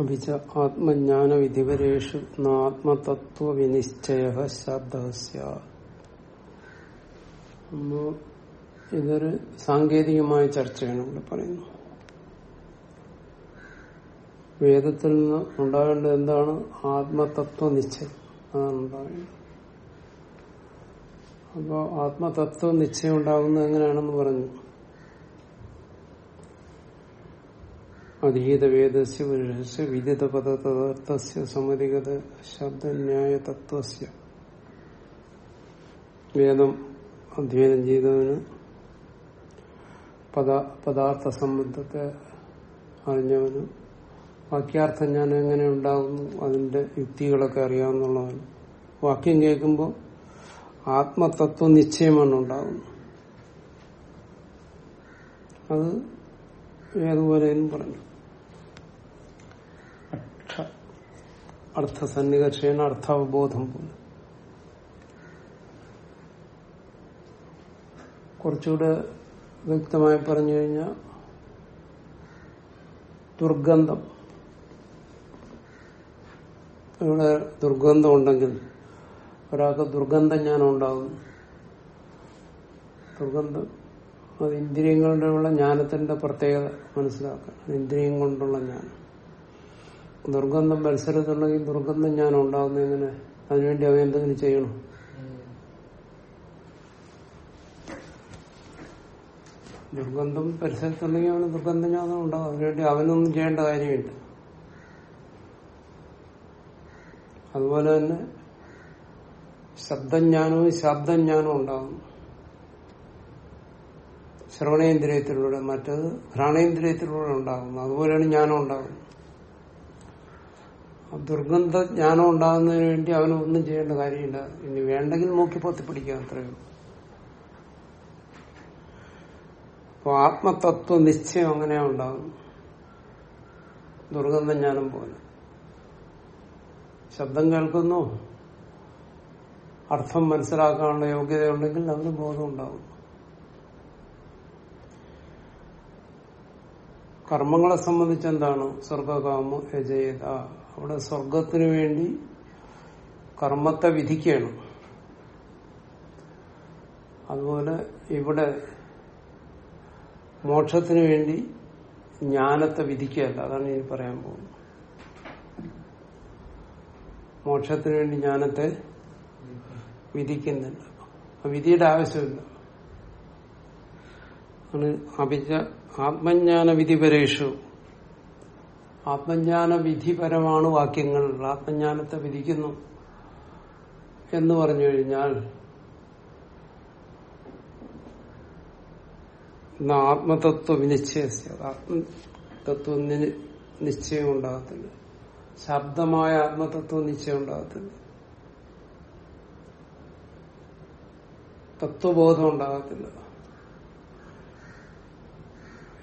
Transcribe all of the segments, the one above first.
അഭിച്ച ആത്മജ്ഞാന വിധിപരേഷു ആത്മതത്വ വിനിശ്ചയ അപ്പോ ഇതൊരു സാങ്കേതികമായ ചർച്ചയാണ് ഇവിടെ പറയുന്നത്. വേദത്തിൽ നിന്ന് ഉണ്ടാകേണ്ടത് എന്താണ്? ആത്മതത്വ നിശ്ചയം അതാണ് ഉണ്ടാകേണ്ടത് അപ്പോ ആത്മതത്വ നിശ്ചയം ഉണ്ടാകുന്നത് എങ്ങനെയാണെന്ന് പറഞ്ഞു. അധീത വേദസ്യ പുരുഷസ്യ വിദിത പദതദർത്ഥസ്യ സമധിഗത ശബ്ദന്യായ തത്വസ്യ വേദം അധ്യയനം ചെയ്തവന് പദ പദാർത്ഥ സംബന്ധത്തെ അറിഞ്ഞവന് വാക്യാർത്ഥം ഞാൻ എങ്ങനെ ഉണ്ടാകുന്നു അതിന്റെ യുക്തികളൊക്കെ അറിയാവുന്നവന് വാക്യം കേൾക്കുമ്പോൾ ആത്മതത്വ നിശ്ചയമാണ് ഉണ്ടാകുന്നത് അത് ഏതുപോലെയും പറഞ്ഞു. അർത്ഥസന്നികർഷേണ അർത്ഥാവബോധം പോലെ. കുറച്ചുകൂടെ വ്യക്തമായി പറഞ്ഞു കഴിഞ്ഞാൽ ദുർഗന്ധം. ഇവിടെ ദുർഗന്ധം ഉണ്ടെങ്കിൽ ഒരാൾക്ക് ദുർഗന്ധം ഞാൻ ഉണ്ടാകുന്നു ദുർഗന്ധം അത് ഇന്ദ്രിയങ്ങളുടെ ഉള്ള ജ്ഞാനത്തിന്റെ പ്രത്യേകത മനസ്സിലാക്കുക ഇന്ദ്രിയം കൊണ്ടുള്ള ജ്ഞാനം. ദുർഗന്ധം മത്സരത്തുണ്ടെങ്കിൽ ദുർഗന്ധം ഞാൻ ഉണ്ടാകുന്ന എങ്ങനെ? അതിനുവേണ്ടി അവ എന്തെങ്കിലും ചെയ്യണം? ദുർഗന്ധം പരിസരത്തുണ്ടെങ്കിൽ അവന് ദുർഗന്ധം ഞാൻ ഉണ്ടാകും അതിനുവേണ്ടി അവനൊന്നും ചെയ്യേണ്ട കാര്യമില്ല. അതുപോലെ തന്നെ ശബ്ദജ്ഞാനവും ശബ്ദജ്ഞാനവും ഉണ്ടാകും ശ്രവണേന്ദ്രിയത്തിലൂടെ മറ്റത് ഘ്രാണേന്ദ്രിയത്തിലൂടെ ഉണ്ടാകുന്നു. അതുപോലെയാണ് ജ്ഞാനം ഉണ്ടാകുന്നത് ദുർഗന്ധ ജ്ഞാനം ഉണ്ടാകുന്നതിന് വേണ്ടി അവന് ഒന്നും ചെയ്യേണ്ട കാര്യമില്ല. ഇനി വേണ്ടെങ്കിൽ നോക്കി പൊത്തി അത്രയേ അത്രയും അപ്പൊ ആത്മതത്വ നിശ്ചയം അങ്ങനെയാ ഉണ്ടാകും ദുർഗന്ധ ജ്ഞാനം പോലെ. ശബ്ദം കേൾക്കുന്നു. അർത്ഥം മനസ്സിലാക്കാനുള്ള യോഗ്യതയുണ്ടെങ്കിൽ അവന് ബോധം ഉണ്ടാവും. കർമ്മങ്ങളെ സംബന്ധിച്ച് എന്താണ്? സ്വർഗകാമ യജയത അവിടെ സ്വർഗത്തിനു വേണ്ടി കർമ്മത്തെ വിധിക്കുകയാണ്. അതുപോലെ ഇവിടെ മോക്ഷത്തിനു വേണ്ടി ജ്ഞാനത്തെ വിധിക്കുകയല്ല. അതാണ് ഇനി പറയാൻ പോകുന്നത്. മോക്ഷത്തിനു വേണ്ടി ജ്ഞാനത്തെ വിധിക്കുന്നില്ല. വിധിയുടെ ആവശ്യമില്ല. ആണ് അഭിജ ആത്മജ്ഞാന വിധിപരേഷു ആത്മജ്ഞാന വിധിപരമാണ് വാക്യങ്ങൾ. ആത്മജ്ഞാനത്തെ വിധിക്കുന്നു എന്ന് പറഞ്ഞു കഴിഞ്ഞാൽ ആത്മതത്വ വിനിശ്ചയ ആത്മതത്വ നിശ്ചയം ഉണ്ടാകത്തില്ല. ശബ്ദമായ ആത്മതത്വ നിശ്ചയം ഉണ്ടാകത്തില്ല. തത്വബോധം ഉണ്ടാകത്തില്ല.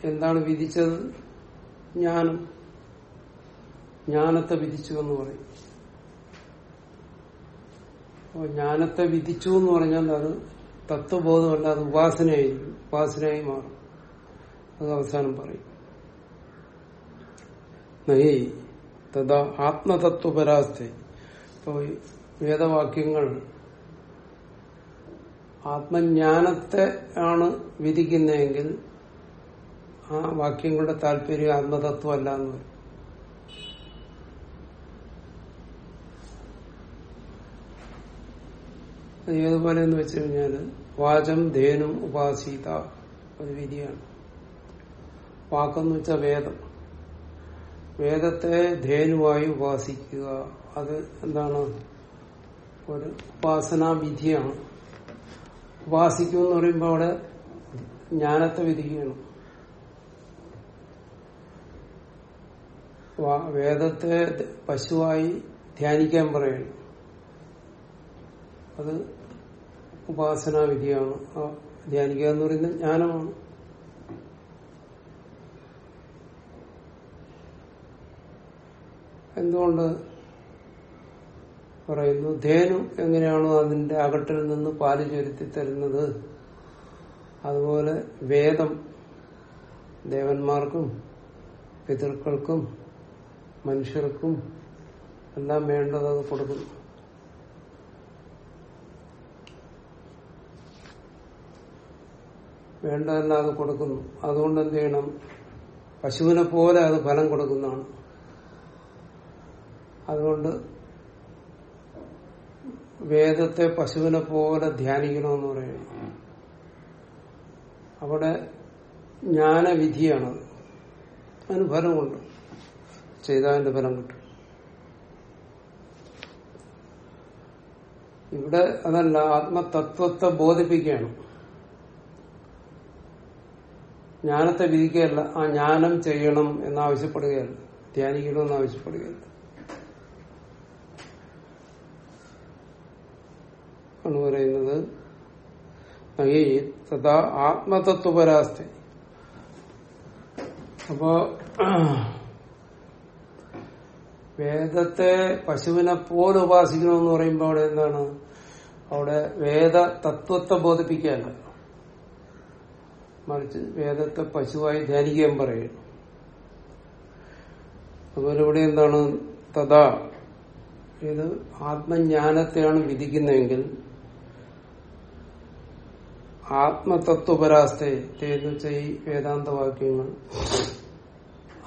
എന്താണ് വിധിച്ചത്? ജ്ഞാനം. ജ്ഞാനത്തെ വിധിച്ചു എന്ന് പറയും. അപ്പോൾ ജ്ഞാനത്തെ വിധിച്ചു എന്ന് പറഞ്ഞാൽ അത് തത്വബോധമല്ല അത് ഉപാസനയായി ഉപാസനയായി മാറും. അത് അവസാനം പറയും. ആത്മതത്വപരാസ്ഥ ഇപ്പോൾ വേദവാക്യങ്ങൾ ആത്മജ്ഞാനത്തെ ആണ് വിധിക്കുന്നതെങ്കിൽ ആ വാക്യങ്ങളുടെ താല്പര്യം ആത്മതത്വം അല്ല എന്ന് പറയും. ഏതുപോലെ എന്ന് വെച്ച് കഴിഞ്ഞാൽ വാചം ധേനും ഉപാസീത ഒരു വിധിയാണ്. വാക്കെന്ന് വെച്ചാൽ വേദം. വേദത്തെ ധേനുവായി ഉപാസിക്കുക അത് എന്താണ്? ഒരു ഉപാസനാ വിധിയാണ്. ഉപാസിക്കും എന്ന് പറയുമ്പോൾ അവിടെ ജ്ഞാനത്തെ വിധിക്കുകയാണ്. വേദത്തെ പശുവായി ധ്യാനിക്കാൻ പറയുന്നു അത് ഉപാസനാ വിധിയാണ് ധ്യാനിക്കുക എന്ന് പറയുന്നത് ജ്ഞാനമാണ്. എന്തുകൊണ്ട് പറയുന്നു? ധേനു എങ്ങനെയാണോ അതിന്റെ അകട്ടിൽ നിന്ന് പാൽ ചുരുത്തി തരുന്നത്? അതുപോലെ വേദം ദേവന്മാർക്കും പിതൃക്കൾക്കും മനുഷ്യർക്കും എല്ലാം വേണ്ടത് അത് കൊടുക്കുന്നു. വേണ്ടതെല്ലാം അത് കൊടുക്കുന്നു. അതുകൊണ്ട് എന്ത് ചെയ്യണം? പശുവിനെ പോലെ അത് ഫലം കൊടുക്കുന്നതാണ്. അതുകൊണ്ട് വേദത്തെ പശുവിനെ പോലെ ധ്യാനിക്കണമെന്ന് പറയുന്നു. അവിടെ ജ്ഞാനവിധിയാണ്. അതിന് ഫലമുണ്ട്. ചെയ്തതിന്റെ ഫലം കിട്ടും. ഇവിടെ അതല്ല ആത്മതത്വത്തെ ബോധിപ്പിക്കുകയാണ്. ജ്ഞാനത്തെ വിധിക്കുകയല്ല. ആ ജ്ഞാനം ചെയ്യണം എന്നാവശ്യപ്പെടുകയല്ല. ധ്യാനിക്കണമെന്ന് ആവശ്യപ്പെടുകയല്ല ആണ് പറയുന്നത് തഥാ ആത്മതത്വപരാസ്ഥ അപ്പോ വേദത്തെ പശുവിനെ പോലെ ഉപാസിക്കണമെന്ന് പറയുമ്പോൾ അവിടെ എന്താണ്? അവിടെ വേദ തത്വത്തെ ബോധിപ്പിക്കുകയല്ല. മറിച്ച് വേദത്തെ പശുവായി ധ്യാനിക്കാൻ പറയുന്നു അതുപോലെ ഇവിടെ എന്താണ്? തഥാ. ഇത് ആത്മജ്ഞാനത്തെയാണ് വിധിക്കുന്നതെങ്കിൽ ആത്മതത്വപരാസ്ഥയെ എന്ന് വേദാന്തവാക്യങ്ങൾ.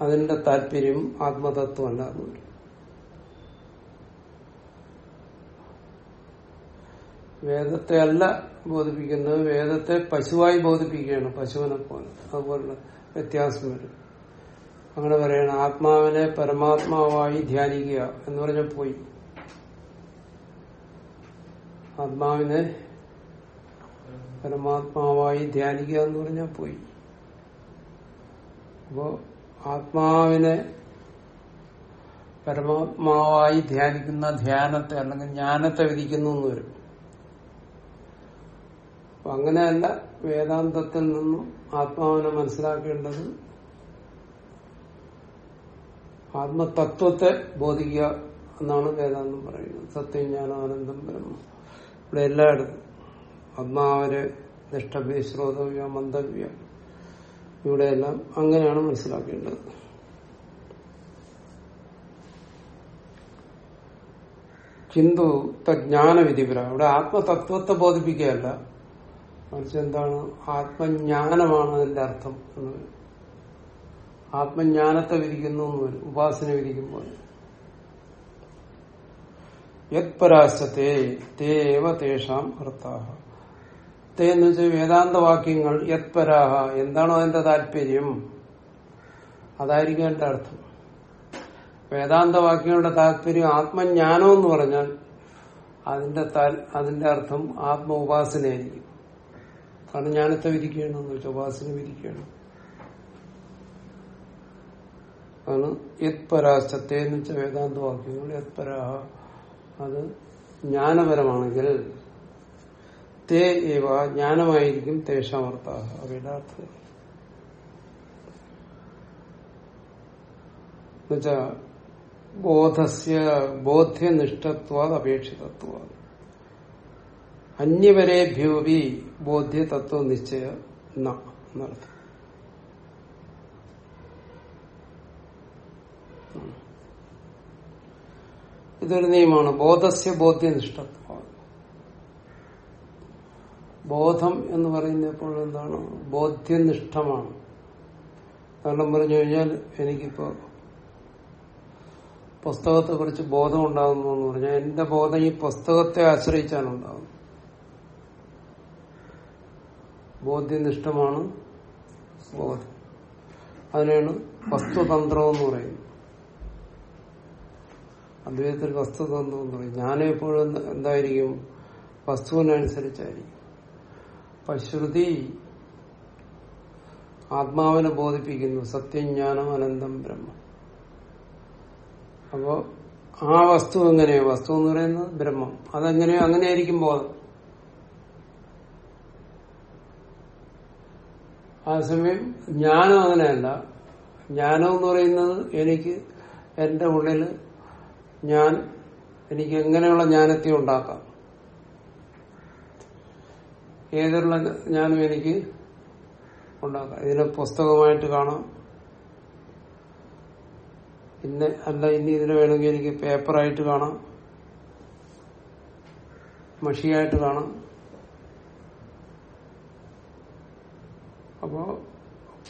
അതിന്റെ താല്പര്യം ആത്മതത്വമല്ല വേദത്തെ അല്ല ബോധിപ്പിക്കുന്നത് വേദത്തെ പശുവായി ബോധിപ്പിക്കുകയാണ് പശുവിനെ പോലെ. അതുപോലുള്ള വ്യത്യാസം വരും. അങ്ങനെ പറയണം ആത്മാവിനെ പരമാത്മാവായി ധ്യാനിക്കുക എന്ന് പറഞ്ഞ പോയി. ആത്മാവിനെ പരമാത്മാവായി ധ്യാനിക്കുക എന്ന് പറഞ്ഞാൽ പോയി. അപ്പോ ആത്മാവിനെ പരമാത്മാവായി ധ്യാനിക്കുന്ന ധ്യാനത്തെ അല്ലെങ്കിൽ ജ്ഞാനത്തെ വിധിക്കുന്നു എന്ന് വരും. അപ്പൊ അങ്ങനെയല്ല വേദാന്തത്തിൽ നിന്നും ആത്മാവിനെ മനസ്സിലാക്കേണ്ടത് ആത്മതത്വത്തെ ബോധിക്കുക എന്നാണ് വേദാന്തം പറയുന്നത്. സത്യം ജ്ഞാനം ആനന്ദം ബ്രഹ്മ. ഇവിടെ എല്ലായിടത്തും ആത്മാവരെ നിഷ്ഠവ്യ ശ്രോതവ്യ മന്ദവ്യ ഇവിടെയെല്ലാം അങ്ങനെയാണ് മനസ്സിലാക്കേണ്ടത്. ചിന്തു തജ്ഞാനവിധിപുര. ഇവിടെ ആത്മതത്വത്തെ ബോധിപ്പിക്കുകയല്ല. മറിച്ച് എന്താണ് ആത്മജ്ഞാനമാണ് അതിന്റെ അർത്ഥം എന്ന് ആത്മജ്ഞാനത്തെ വിധിക്കുന്നു എന്ന് വരും. ഉപാസന വിധിക്കുമ്പോൾ. യത്പരാശത്തെ തേവ തേഷാം തേ എന്ന് വെച്ചാൽ വേദാന്ത വാക്യങ്ങൾ യത്പരാഹ. എന്താണോ അതിന്റെ താല്പര്യം? അതായിരിക്കും എന്റെ അർത്ഥം. വേദാന്ത വാക്യങ്ങളുടെ താല്പര്യം ആത്മജ്ഞാനം എന്ന് പറഞ്ഞാൽ അതിന്റെ അതിന്റെ അർത്ഥം ആത്മ ഉപാസനയായിരിക്കും. കാരണം ജ്ഞാനത്തെ വിധിക്കുകയാണെന്ന് വെച്ചാൽ ഉപാസന വിധിക്കുകയാണ് ആണ് യത്പരാശത്തെ എന്ന് വെച്ച വേദാന്ത വാക്യങ്ങൾ യത്പരാഹ അത് ജ്ഞാനപരമാണെങ്കിൽ തേ ജ്ഞാനമായിരിക്കും തേശാമർത്ഥ അവയുടെ അർത്ഥം. എന്നുവെച്ചാ ബോധസ്യ ബോധ്യനിഷ്ഠത്വാത് അപേക്ഷിതത്വ അന്യവരേഭ്യോപി ബോധ്യതത്വ നിശ്ചയ എന്നർത്ഥം ഇതൊരു നിയമമാണ്. ബോധസ്യ ബോധ്യനിഷ്ഠത്വം ബോധം എന്ന് പറയുന്നപ്പോൾ എന്താണ്? ബോധ്യനിഷ്ഠമാണ്. കാരണം പറഞ്ഞു കഴിഞ്ഞാൽ എനിക്കിപ്പോ പുസ്തകത്തെ കുറിച്ച് ബോധം ഉണ്ടാകുന്നു എന്ന് പറഞ്ഞാൽ എന്റെ ബോധം ഈ പുസ്തകത്തെ ആശ്രയിച്ചാണ് ഉണ്ടാകുന്നത്. ബോധ്യനിഷ്ഠമാണ് ബോധം. അതിനാണ് വസ്തുതന്ത്രം എന്ന് പറയുന്നത്. അദ്വൈതത്തിൽ വസ്തുതന്ത്രം എന്ന് പറയും. ഞാൻ എപ്പോഴും എന്തായിരിക്കും? വസ്തുവിനനുസരിച്ചായിരിക്കും. അപ്പൊ ശ്രുതി ആത്മാവിനെ ബോധിപ്പിക്കുന്നു. സത്യം ജ്ഞാനം അനന്തം ബ്രഹ്മം. അപ്പോ ആ വസ്തു എങ്ങനെയാ? വസ്തു എന്ന് പറയുന്നത് ബ്രഹ്മം. അതെങ്ങനെയോ? അങ്ങനെയായിരിക്കും ബോധം. അതേസമയം ജ്ഞാനം അങ്ങനെയല്ല ജ്ഞാനം എന്ന് പറയുന്നത് എനിക്ക് എന്റെ ഉള്ളിൽ ഞാൻ എനിക്ക് എങ്ങനെയുള്ള ജ്ഞാനത്തെ ഉണ്ടാക്കാം. ഏതുള്ള ജ്ഞാനം എനിക്ക് ഉണ്ടാക്കാം. ഇതിനെ പുസ്തകമായിട്ട് കാണാം. പിന്നെ അല്ല ഇനി ഇതിനെ വേണമെങ്കിൽ എനിക്ക് പേപ്പറായിട്ട് കാണാം. മഷിയായിട്ട് കാണാം. അപ്പോ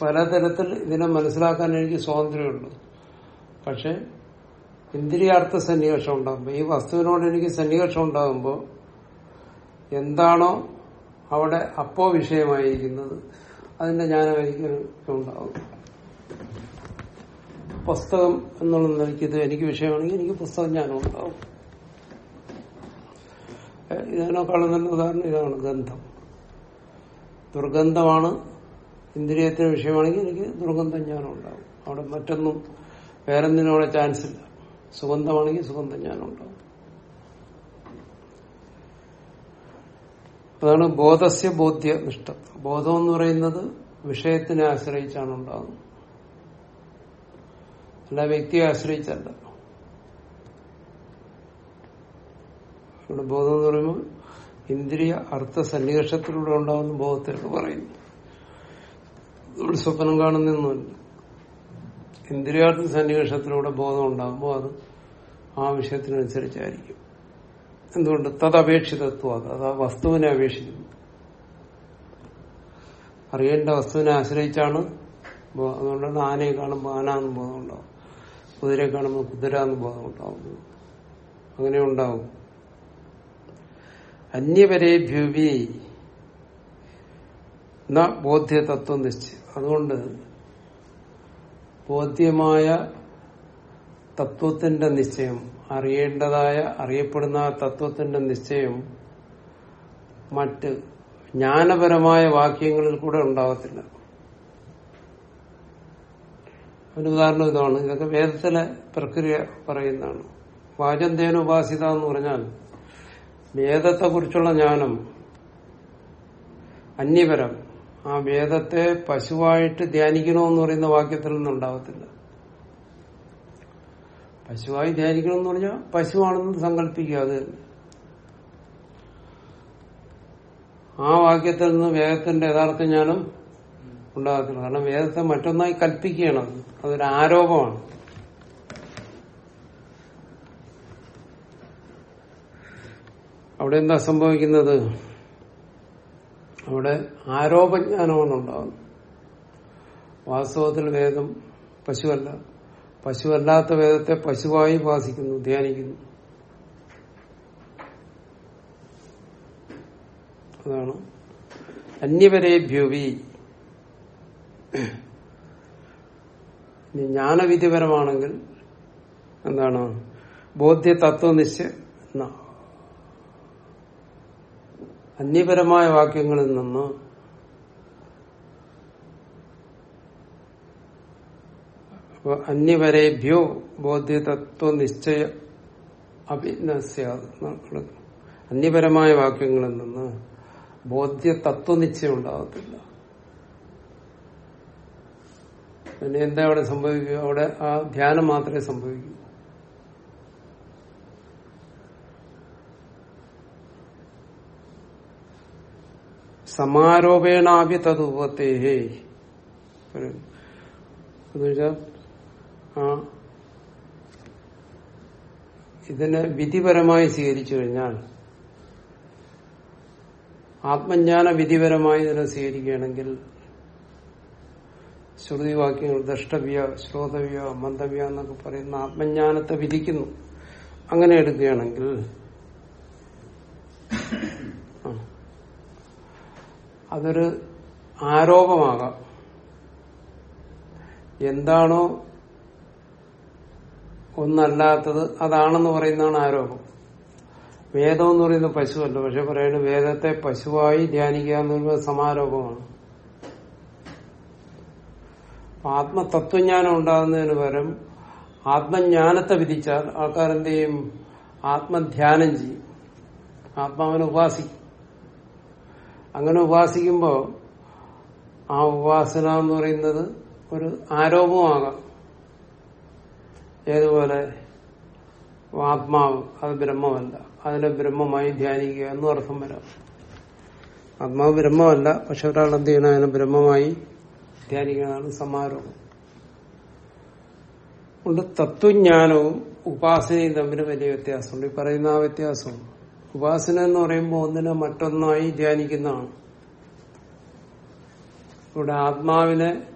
പലതരത്തിൽ ഇതിനെ മനസ്സിലാക്കാൻ എനിക്ക് സ്വാതന്ത്ര്യമുണ്ട്. പക്ഷെ ഇന്ദ്രിയാർത്ഥ സന്നിവേഷം ഉണ്ടാകുമ്പോൾ ഈ വസ്തുവിനോട് എനിക്ക് സന്നിവേഷം ഉണ്ടാകുമ്പോൾ എന്താണോ അവിടെ അപ്പോ വിഷയമായിരിക്കുന്നത് അതിന്റെ ജ്ഞാനമായിരിക്കും ഉണ്ടാവും പുസ്തകം എന്നുള്ള നിലയ്ക്ക് ഇത് എനിക്ക് വിഷയമാണെങ്കിൽ എനിക്ക് പുസ്തകം ജ്ഞാനം ഉണ്ടാവും. ഇതിനേക്കാളും നല്ല ഉദാഹരണം ഇതാണ് ഗന്ധം. ദുർഗന്ധമാണ് ഇന്ദ്രിയത്തിന് വിഷയമാണെങ്കിൽ എനിക്ക് ദുർഗന്ധം ജ്ഞാനം ഉണ്ടാവും അവിടെ മറ്റൊന്നും വേറെന്തിനും അവിടെ ചാൻസ് ഇല്ല. സുഗന്ധമാണെങ്കിൽ സുഗന്ധം ജ്ഞാനം ഉണ്ടാവും അതാണ് ബോധസ്യ ബോധ്യ നിഷ്ഠത്വം ബോധം എന്ന് പറയുന്നത് വിഷയത്തിനെ ആശ്രയിച്ചാണ് ഉണ്ടാകുന്നത് അല്ല വ്യക്തിയെ ആശ്രയിച്ചല്ല. ബോധം എന്ന് പറയുമ്പോൾ ഇന്ദ്രിയ അർത്ഥ സന്നിവേഷത്തിലൂടെ ഉണ്ടാകുന്ന ബോധത്തിലൂടെ പറയുന്നു. നമ്മൾ സ്വപ്നം കാണുന്നൊന്നുമില്ല. ഇന്ദ്രിയാർത്ഥ സന്നിവേഷത്തിലൂടെ ബോധം ഉണ്ടാകുമ്പോൾ അത് ആ വിഷയത്തിനനുസരിച്ചായിരിക്കും. എന്തുകൊണ്ട്? തദപേക്ഷിതത്വം അത്. ആ വസ്തുവിനെ അപേക്ഷിക്കുന്നു. അറിയേണ്ട വസ്തുവിനെ ആശ്രയിച്ചാണ് അതുകൊണ്ടാണ് ആനയെ കാണുമ്പോൾ ആന എന്ന് ബോധം ഉണ്ടാവും. കുതിരയെ കാണുമ്പോൾ കുതിര എന്ന് ബോധം ഉണ്ടാവും. അങ്ങനെ ഉണ്ടാവും. അന്യവരേഭ്യുവി ന ബോധ്യ തത്വം നിശ്ചയം അതുകൊണ്ട് ബോധ്യമായ തത്വത്തിന്റെ നിശ്ചയം അറിയേണ്ടതായ അറിയപ്പെടുന്ന തത്വത്തിന്റെ നിശ്ചയം മറ്റ് ജ്ഞാനപരമായ വാക്യങ്ങളിൽ കൂടെ ഉണ്ടാകത്തില്ല ഒരു ഉദാഹരണം ഇതാണ്. ഇതൊക്കെ വേദത്തിലെ പ്രക്രിയ പറയുന്നതാണ്. വാചന്തേന ഉപാസിത എന്ന് പറഞ്ഞാൽ വേദത്തെ കുറിച്ചുള്ള ജ്ഞാനം അന്യപരം ആ വേദത്തെ പശുവായിട്ട് ധ്യാനിക്കണമെന്ന് പറയുന്ന വാക്യത്തിൽ നിന്നുണ്ടാവത്തില്ല പശുവായി ധ്യാനിക്കണമെന്ന് പറഞ്ഞാൽ പശുവാണെന്ന് സങ്കല്പിക്കുക അത് ആ വാക്യത്തിൽ നിന്ന് വേദത്തിന്റെ യഥാർത്ഥ ജ്ഞാനം ഉണ്ടാകത്തില്ല. കാരണം വേദത്തെ മറ്റൊന്നായി കൽപ്പിക്കുകയാണ് അത്. അതൊരു ആരോപമാണ്. അവിടെ എന്താ സംഭവിക്കുന്നത്? അവിടെ ആരോപജ്ഞാനമാണ് ഉണ്ടാകുന്നത് വാസ്തവത്തിൽ വേദം പശുവല്ല. പശുവല്ലാത്ത വേദത്തെ പശുവായി ഉപാസിക്കുന്നു ധ്യാനിക്കുന്നു. അതാണ്. അന്യവരെ ഭ്യൂവി ജ്ഞാനവിധിപരമാണെങ്കിൽ എന്താണ്? ബോധ്യ തത്വനിശ്ചയ അന്യപരമായ വാക്യങ്ങളിൽ നിന്ന് അന്യവരേഭ്യോ ബോധ്യതത്വ നിശ്ചയ അന്യപരമായ വാക്യങ്ങളിൽ നിന്ന് ബോധ്യ തത്വനിശ്ചയം ഉണ്ടാകത്തില്ല. പിന്നെ എന്താ അവിടെ സംഭവിക്കുക? അവിടെ ആ ധ്യാനം മാത്രമേ സംഭവിക്കൂ. സമാരോപേണാഭി തതുപത്തെ ആ ഇതിനെ വിധിപരമായി സ്വീകരിച്ചു കഴിഞ്ഞാൽ ആത്മജ്ഞാന വിധിപരമായി ഇതിനെ സ്വീകരിക്കുകയാണെങ്കിൽ ശ്രുതിവാക്യങ്ങൾ ദ്രഷ്ടവ്യ ശ്രോതവ്യ മന്ദവ്യ എന്നൊക്കെ പറയുന്ന ആത്മജ്ഞാനത്തെ വിധിക്കുന്നു. അങ്ങനെ എടുക്കുകയാണെങ്കിൽ അതൊരു ആരോപമാകാം. എന്താണോ ഒന്നല്ലാത്തത് അതാണെന്ന് പറയുന്നതാണ് ആരോപം. വേദം എന്ന് പറയുന്നത് പശുവല്ല. പക്ഷെ പറയുന്നത് വേദത്തെ പശുവായി ധ്യാനിക്കുക എന്ന് പറയുന്നത് സമാരോപമാണ് ആത്മതത്വജ്ഞാനം ഉണ്ടാകുന്നതിന് പകരം ആത്മജ്ഞാനത്തെ വിധിച്ചാൽ ആൾക്കാരെന്ത് ചെയ്യും? ആത്മധ്യാനം ചെയ്യും. ആത്മാവിനെ ഉപാസിക്കും. അങ്ങനെ ഉപാസിക്കുമ്പോൾ ആ ഉപാസന എന്ന് പറയുന്നത് ഒരു ആരോപമാകാം. ഏതുപോലെ? ആത്മാവ് അത് ബ്രഹ്മമല്ല. അതിനെ ബ്രഹ്മമായി ധ്യാനിക്കുക എന്നും അർത്ഥം വരാം. ആത്മാവ് ബ്രഹ്മമല്ല പക്ഷെ ഒരാൾ എന്ത് ചെയ്യണം? അതിനെ ബ്രഹ്മമായി ധ്യാനിക്കുന്നതാണ് സമാരോഹം കൊണ്ട് തത്വജ്ഞാനവും ഉപാസനയും തമ്മിൽ വലിയ വ്യത്യാസമുണ്ട്. ഈ പറയുന്ന ആ വ്യത്യാസം ഉപാസന എന്ന് പറയുമ്പോൾ ഒന്നിനെ മറ്റൊന്നായി ധ്യാനിക്കുന്നതാണ്. ഇവിടെ ആത്മാവിനെ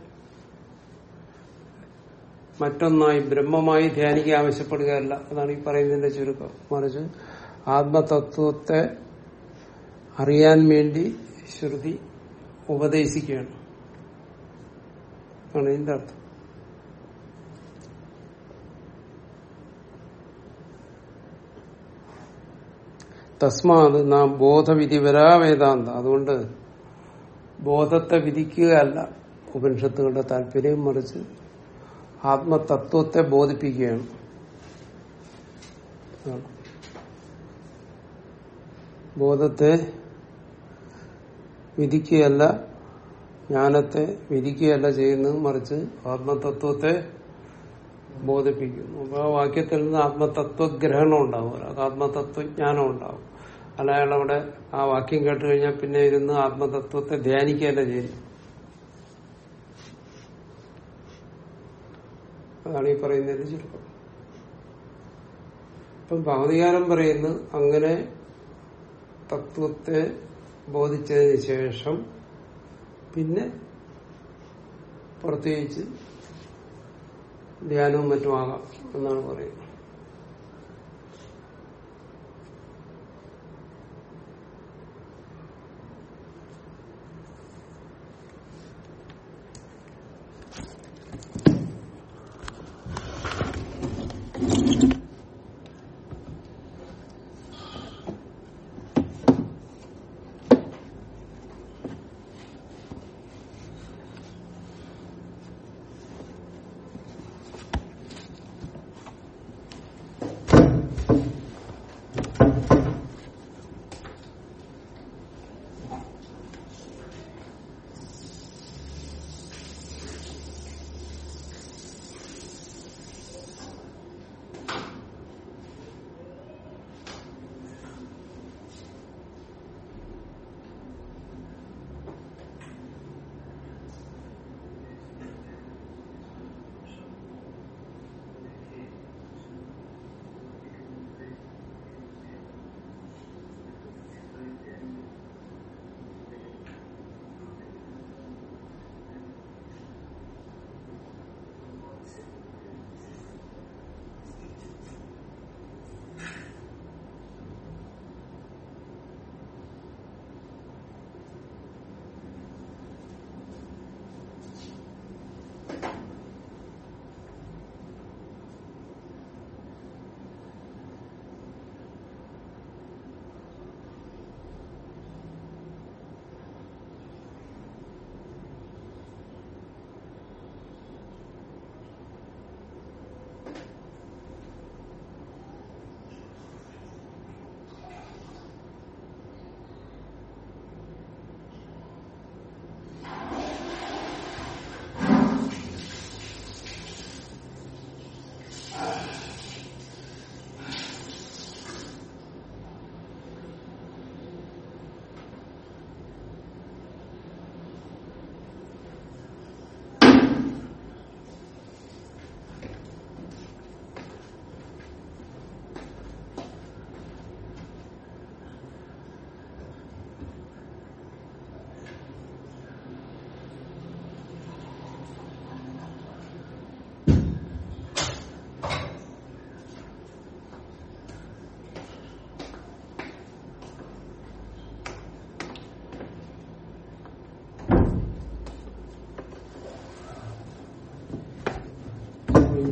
മറ്റൊന്നായി ബ്രഹ്മമായി ധ്യാനിക്കാൻ ആവശ്യപ്പെടുകയല്ല. അതാണ് ഈ പറയുന്നതിന്റെ ചുരുക്കം. മറിച്ച് ആത്മതത്വത്തെ അറിയാൻ വേണ്ടി ശ്രുതി ഉപദേശിക്കുകയാണ്. ആണ് ഇതിന്റെ അർത്ഥം. തസ്മാത് നാം ബോധവിധി വരാ വേദാന്ത അതുകൊണ്ട് ബോധത്തെ വിധിക്കുകയല്ല. ഉപനിഷത്തുകളുടെ താല്പര്യം മറിച്ച് ആത്മതത്വത്തെ ബോധിപ്പിക്കുകയാണ്. ബോധത്തെ വിധിക്കുകയല്ല ജ്ഞാനത്തെ വിധിക്കുകയല്ല ചെയ്യുന്നത് മറിച്ച് ആത്മതത്വത്തെ ബോധിപ്പിക്കുന്നു. അപ്പൊ ആ വാക്യത്തിൽ നിന്ന് ആത്മതത്വഗ്രഹണം ഉണ്ടാവും. അത് ആത്മതത്വജ്ഞാനം ഉണ്ടാവും. അല്ല അയാൾ അവിടെ ആ വാക്യം കേട്ട് കഴിഞ്ഞാൽ പിന്നെ ഇരുന്ന് ആത്മതത്വത്തെ ധ്യാനിക്കുകയല്ല ചെയ്യുന്നു അതാണ് ഈ പറയുന്നതിന്റെ ചുരുക്കം ഇപ്പം ഭഗവതികാരം പറയുന്നു അങ്ങനെ തത്വത്തെ ബോധിച്ചതിന് ശേഷം പിന്നെ പ്രത്യേകിച്ച് ധ്യാനവും മറ്റുമാകാം എന്നാണ് പറയുന്നത്.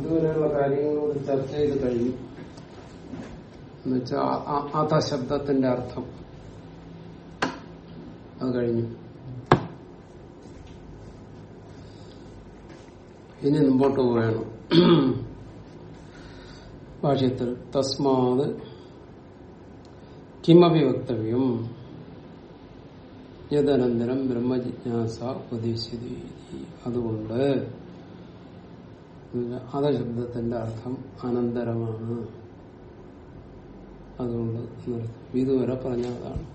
ഇതുവരെയുള്ള കാര്യങ്ങളോട് ചർച്ച ചെയ്ത് കഴിഞ്ഞു. എന്നുവെച്ചാൽ അത ശബ്ദത്തിന്റെ അർത്ഥം അത് കഴിഞ്ഞു. ഇനി മുമ്പോട്ട് പോവുകയാണ്. ഭാഷ്യത്തിൽ തസ്മാത് കിമപി വക്തവ്യം യദനന്തരം ബ്രഹ്മജിജ്ഞാസ ഉപദേശിതി അതുകൊണ്ട് അത ശബ്ദത്തിന്റെ അർത്ഥം അനന്തരമാണ്. അതുകൊണ്ട് നിർത്തും. ഇതുവരെ പറഞ്ഞതാണ്.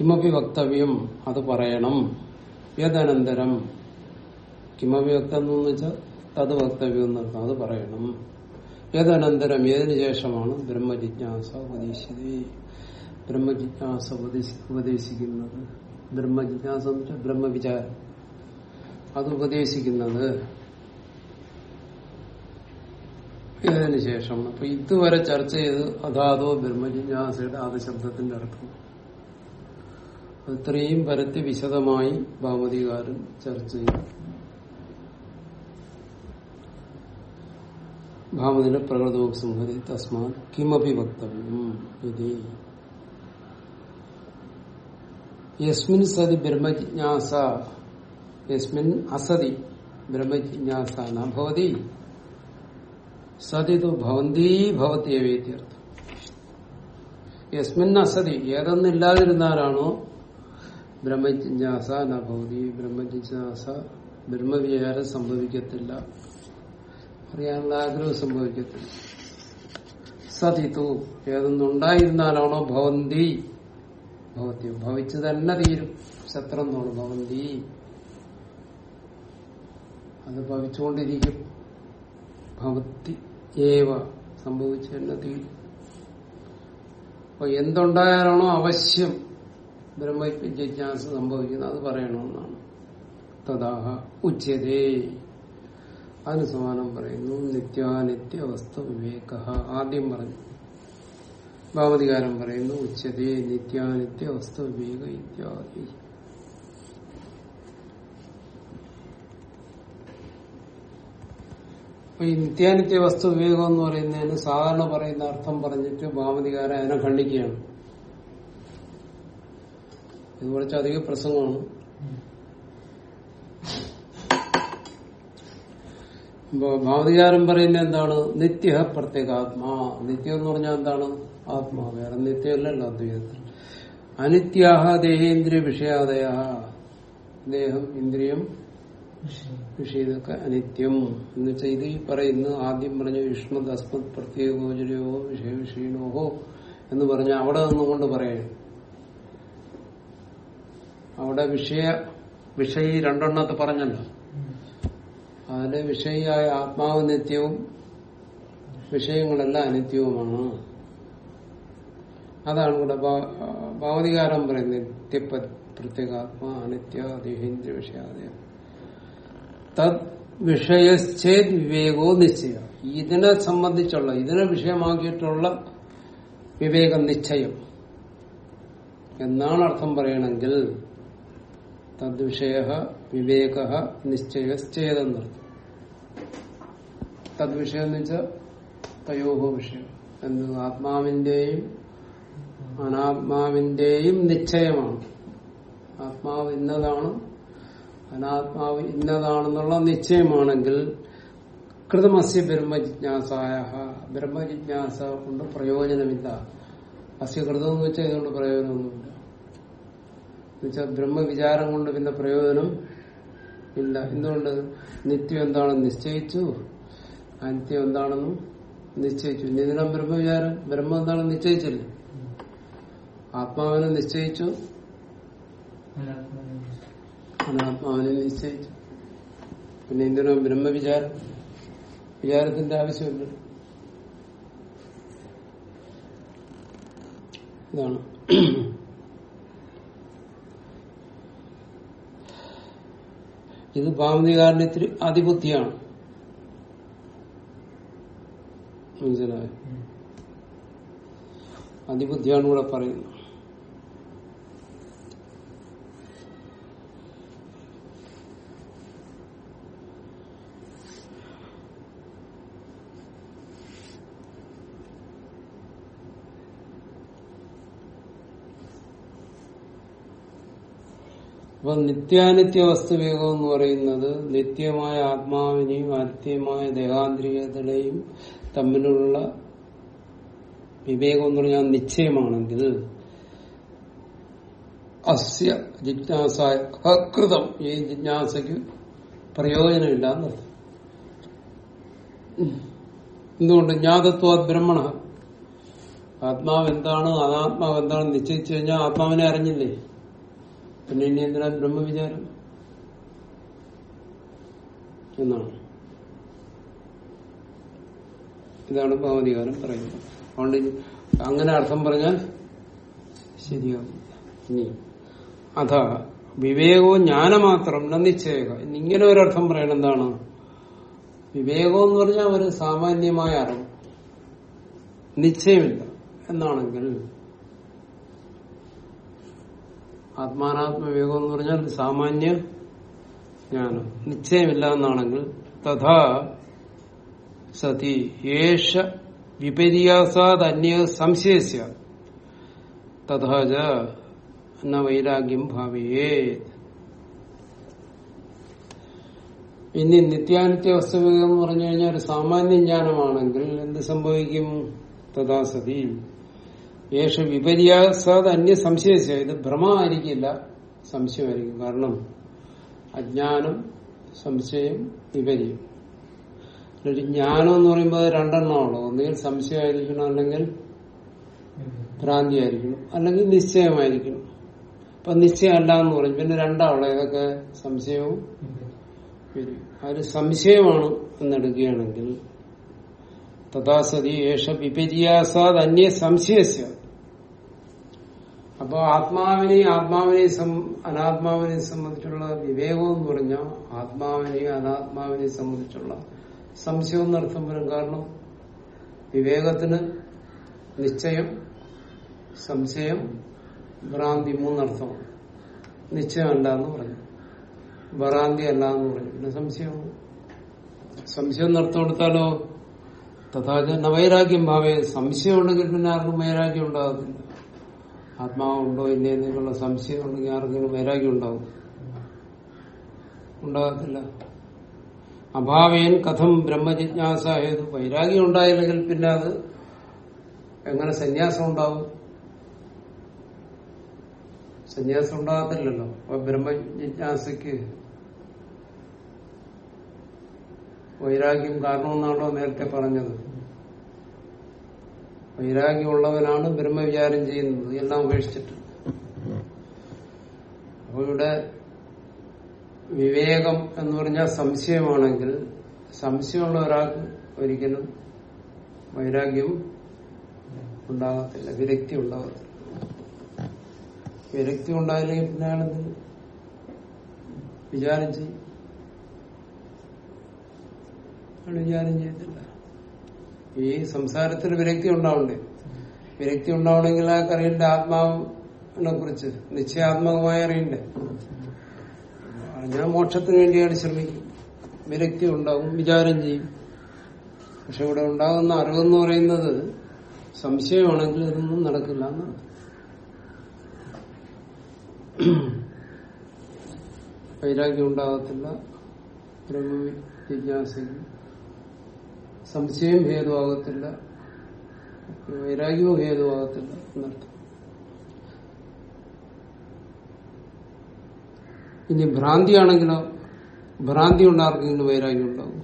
കിമപി വക്തവ്യം അത് പറയണം. യദനന്തരം. കിമപി വക്തം എന്ന് വെച്ചാൽ തത് വക്തവ്യം എന്നർത്ഥം അത് പറയണം. ഏതനന്തരം ഏതിനു ശേഷമാണ്? ബ്രഹ്മജിജ്ഞാസ ഉപദേശിതി ബ്രഹ്മജിജ്ഞാസ ഉപദേശി ഉപദേശിക്കുന്നത്. ബ്രഹ്മജിജ്ഞാസ എന്ന് വെച്ചാൽ ബ്രഹ്മവിചാരം. അത് ഉപദേശിക്കുന്നത്. ഇതിനു ശേഷം അപ്പൊ ഇതുവരെ ചർച്ച ചെയ്ത് അതാതോ ബ്രഹ്മജിജ്ഞാസയുടെ ആദശബ്ദത്തിന്റെ അർത്ഥം. ഇത്രയും പരത്തി വിശദമായി ഭാമതികാരൻ ചർച്ച ചെയ്തു. ഭാമതിന്റെ പ്രകൃതോപസംഹതി തസ്മാ കിമപി വക്തവ്യം ഇത്. യസ്മിൻ സതി ബ്രഹ്മജിജ്ഞാസ യസ്മിൻ അസതി ബ്രഹ്മജിജ്ഞാസ നവതി സതിതു ഭവന്തി ഭവത്യവേത്യർത്ഥം യസ്മിൻ അസതി ഏതൊന്നില്ലാതിരുന്നാലാണോ? ബ്രഹ്മജിജ്ഞാസ നഭവതി ബ്രഹ്മജിജ്ഞാസ ബ്രഹ്മവിചാരം സംഭവിക്കത്തില്ല. അറിയാനുള്ള ആഗ്രഹം സംഭവിക്കത്തില്ല. സതിതു ഏതൊന്നുണ്ടായിരുന്നാലാണോ? ഭവന്തി. ഭവത്യം ഭവിച്ചു തന്നെ തീരും. ശത്രുന്നോട് ഭവന്തി. അത് ഭവിച്ചുകൊണ്ടിരിക്കും. ഭവത്തി ഏവ സംഭവിച്ചു തന്നെ തീരും അപ്പൊ എന്തുണ്ടായാലാണോ അവശ്യം ബ്രഹ്മജിജ്ഞാസ സംഭവിക്കുന്നത് അത് പറയണമെന്നാണ്. തഥാഹ ഉച്ചതേ. അതിന് സമാനം പറയുന്നു നിത്യാനിത്യ വസ്തു വിവേക. ആദ്യം പറഞ്ഞു. ഭാവതികാരം പറയുന്നു ഉച്ചതേ നിത്യാനിത്യ വസ്തു വിവേക ഇത്യാദി. അപ്പൊ ഈ നിത്യാനിത്യ വസ്തു വിവേകം എന്ന് പറയുന്നതിന് സാധാരണ പറയുന്ന അർത്ഥം പറഞ്ഞിട്ട് ഭാവതികാരൻ അതിനെ ഖണ്ഡിക്കുകയാണ്. ഇത് കുറച്ച് അധിക പ്രസംഗമാണ്. ഇപ്പൊ ഭാവതികാരൻ പറയുന്ന എന്താണ്? നിത്യ പ്രത്യേകാത്മാ. നിത്യം എന്ന് പറഞ്ഞാൽ എന്താണ്? ആത്മാ. വേറെ നിത്യമല്ലല്ലോ അദ്വൈതത്തിൽ. അനിത്യാഹ ദേഹേന്ദ്രിയ വിഷയാദയ ദേഹം ഇന്ദ്രിയം വിഷയതൊക്കെ അനിത്യം. എന്ന് വെച്ചാൽ ഇത് പറയുന്ന ആദ്യം പറഞ്ഞ യുഷ്മത് അസ്മത് പ്രത്യേകോചരയോ വിഷയ വിഷയണോഹോ എന്ന് പറഞ്ഞ അവിടെ നിന്നുകൊണ്ട് പറയണം അവിടെ വിഷയ വിഷയി രണ്ടെണ്ണത്തെ പറഞ്ഞല്ലോ. അതിലെ വിഷയിയായ ആത്മാവ് നിത്യവും വിഷയങ്ങളെല്ലാം അനിത്യവുമാണ്. അതാണ് ഇവിടെ ഭാവതികാരം പറയുന്നത് നിത്യ പ്രത്യേകാത്മാ അനിത്യ ദേഹേന്ദ്ര വിഷയാദയ തത് വിഷയശ്ചേത് വിവേകോ നിശ്ചയ. ഇതിനെ സംബന്ധിച്ചുള്ള ഇതിനെ വിഷയമാക്കിയിട്ടുള്ള വിവേകം നിശ്ചയം. എന്നാണ് അർത്ഥം പറയണമെങ്കിൽ തദ്വിഷയ വിവേക നിശ്ചയശ്ചേതെന്നർത്ഥം തദ്വിഷയം എന്ന് വെച്ചാൽ തയോഹോ വിഷയം. എന്ത്? ആത്മാവിന്റെയും അനാത്മാവിന്റെയും നിശ്ചയമാണ്. ആത്മാവ് ഇന്നതാണ് അനാത്മാവ് ഇന്നതാണെന്നുള്ള നിശ്ചയമാണെങ്കിൽ കൃതമസ്യ ബ്രഹ്മജിജ്ഞാസായ ബ്രഹ്മജിജ്ഞാസ കൊണ്ട് പ്രയോജനമില്ല. അസ്യകൃതം എന്ന് വെച്ചാൽ ഇതുകൊണ്ട് പ്രയോജനമൊന്നുമില്ല. എന്നുവെച്ചാൽ ബ്രഹ്മവിചാരം കൊണ്ട് പിന്നെ പ്രയോജനം ഇല്ല. എന്തുകൊണ്ട്? നിത്യം എന്താണെന്ന് നിശ്ചയിച്ചു. അനിത്യം എന്താണെന്നും നിശ്ചയിച്ചു. ഇനി ഇതിനാ ബ്രഹ്മവിചാരം? ബ്രഹ്മം എന്താണെന്ന് നിശ്ചയിച്ചില്ലേ. ആത്മാവിനെ നിശ്ചയിച്ചു. അനാത്മാവിനെ നിശ്ചയിച്ചു. പിന്നെ എന്തിനാ ബ്രഹ്മവിചാരം? വിചാരത്തിന്റെ ആവശ്യമില്ല ഇതാണ്. ഇത് ഇത്തിരി അതിബുദ്ധിയാണ്. മനസ്സിലായോ? അതിബുദ്ധിയാണ് ഇവിടെ പറയുന്നത് അപ്പൊ നിത്യാനിത്യ വസ്തുവേഗം എന്ന് പറയുന്നത് നിത്യമായ ആത്മാവിനെയും ആത്യമായ ദേഹാന്തരികതകളെയും തമ്മിലുള്ള വിവേകം എന്ന് പറഞ്ഞാൽ നിശ്ചയമാണെങ്കിൽ അസ്യ ജിജ്ഞാസ അകൃതം ഈ ജിജ്ഞാസയ്ക്ക് പ്രയോജനമില്ല എന്തുകൊണ്ട്? ജ്ഞാതത്വ ബ്രഹ്മണ. ആത്മാവ് എന്താണ്? അനാത്മാവ് എന്താണ്? നിശ്ചയിച്ചു കഴിഞ്ഞാൽ ആത്മാവിനെ അറിഞ്ഞില്ലേ? പിന്നെ ഇനി എന്തിനാ ബ്രഹ്മവിചാരം? എന്നാണ്. ഇതാണ് ഭാവതികാരം പറയുന്നത്. അതുകൊണ്ട് അങ്ങനെ അർത്ഥം പറഞ്ഞാൽ ശരിയാകും ഇനി അതാ വിവേകവും ജ്ഞാനമാത്രം നിശ്ചയക. ഇങ്ങനെ ഒരർത്ഥം പറയണം എന്താണ്? വിവേകം എന്ന് പറഞ്ഞാൽ ഒരു സാമാന്യമായ അറിവ്. നിശ്ചയമില്ല. എന്നാണെങ്കിൽ ആത്മാനാത്മ വിവേകം എന്ന് പറഞ്ഞാൽ സാമാന്യ ജ്ഞാനം. നിശ്ചയമില്ല എന്നാണെങ്കിൽ തഥാ സതി യേഷ വിപര്യാസാദ് അന്യ സംശയസ്യ തഥാച എന്ന വൈരാഗ്യം ഭാവിയേ ഇനി നിത്യാനിത്യ വസ്തുവികം എന്ന് പറഞ്ഞു കഴിഞ്ഞാൽ ഒരു സാമാന്യ ജ്ഞാനമാണെങ്കിൽ എന്ത് സംഭവിക്കും? തഥാസതി യേശ വിപര്യാസാദ് അന്യ സംശയസ്യ ഇത് ഭ്രമമായിരിക്കില്ല സംശയമായിരിക്കും. കാരണം അജ്ഞാനം സംശയം വിപര്യം. ഒരു ജ്ഞാനം എന്ന് പറയുമ്പോൾ രണ്ടെണ്ണമാണല്ലോ ഒന്നുകിൽ സംശയമായിരിക്കണം അല്ലെങ്കിൽ ഭ്രാന്തിയായിരിക്കണം അല്ലെങ്കിൽ നിശ്ചയമായിരിക്കണം. അപ്പൊ നിശ്ചയമല്ല എന്ന് പറയും പിന്നെ രണ്ടാവളെ ഇതൊക്കെ സംശയവും വരും അതൊരു സംശയമാണ് എന്നെടുക്കുകയാണെങ്കിൽ തഥാസതി യേശ വിപര്യാസാദ് അന്യ സംശയസ്യ അപ്പൊ ആത്മാവിനെയും ആത്മാവിനെയും അനാത്മാവിനെയും സംബന്ധിച്ചുള്ള വിവേകം എന്ന് പറഞ്ഞാൽ ആത്മാവിനെയും അനാത്മാവിനെയും സംബന്ധിച്ചുള്ള സംശയം എന്നർത്ഥം വരും കാരണം വിവേകത്തിന് നിശ്ചയം സംശയം ഭ്രാന്തി മൂന്നർത്ഥമാണ് നിശ്ചയമല്ല എന്ന് പറഞ്ഞു. ഭ്രാന്തി അല്ല എന്ന് പറഞ്ഞു. പിന്നെ സംശയം. സംശയം എന്നർത്ഥം കൊടുത്താലോ തഥാച നവൈരാഗ്യം ഭാവേ. സംശയം ഉണ്ടെങ്കിൽ പിന്നെ ആർക്കും വൈരാഗ്യം ഉണ്ടാകത്തില്ല. ആത്മാവുണ്ടോ ഇല്ലേ എന്നുള്ള സംശയം ഉണ്ടെങ്കിൽ ആർക്കെങ്കിലും വൈരാഗ്യം ഉണ്ടാവും ഉണ്ടാകത്തില്ല. അഭാവേൻ കഥം ബ്രഹ്മജിജ്ഞാസ ഹേതു വൈരാഗ്യം ഉണ്ടായില്ലെങ്കിൽ പിന്നെ അത് എങ്ങനെ സന്യാസം ഉണ്ടാവും സന്യാസം ഉണ്ടാകത്തില്ലല്ലോ. അപ്പൊ ബ്രഹ്മജിജ്ഞാസയ്ക്ക് വൈരാഗ്യം കാരണമെന്നാണല്ലോ നേരത്തെ പറഞ്ഞത്? വൈരാഗ്യമുള്ളവനാണ് ബ്രഹ്മവിചാരം ചെയ്യുന്നത്. എല്ലാം ഉപേക്ഷിച്ചിട്ട്. അപ്പൊ ഇവിടെ വിവേകം എന്ന് പറഞ്ഞാൽ സംശയമാണെങ്കിൽ സംശയമുള്ള ഒരാൾക്ക് ഒരിക്കലും വൈരാഗ്യം ഉണ്ടാകത്തില്ല. വിരക്തി ഉണ്ടാകത്തില്ല. വിരക്തി ഉണ്ടായില്ലെങ്കിൽ പിന്നെ അയാളെന്ത് വിചാരം ചെയ്യും. അയാൾ വിചാരം ചെയ്യത്തില്ല. ഈ സംസാരത്തിൽ വിരക്തി ഉണ്ടാവണ്ടേ? വിരക്തി ഉണ്ടാവണമെങ്കിൽ ആ അറിയണ്ട ആത്മാവിനെ കുറിച്ച് നിശ്ചയാത്മകമായി അറിയണ്ടേ? ഞാൻ മോക്ഷത്തിന് വേണ്ടിയാണ് ശ്രമിക്കും വിരക്തി ഉണ്ടാവും വിചാരം ചെയ്യും. പക്ഷെ ഇവിടെ ഉണ്ടാകുന്ന അറിവെന്ന് പറയുന്നത് സംശയമാണെങ്കിൽ ഇതൊന്നും നടക്കില്ല എന്നാണ്. വൈരാഗ്യം ഉണ്ടാകത്തില്ല. ബ്രഹ്മ ജിജ്ഞാസയ്ക്ക് സംശയം ഹേതുവാകത്തില്ല വൈരാഗ്യവും ഹേതുവാകത്തില്ല എന്നർത്ഥം. ഇനി ഭ്രാന്തിയാണെങ്കിലോ ഭ്രാന്തി കൊണ്ട് ആർക്കെങ്കിലും വൈരാഗ്യം ഉണ്ടാവും.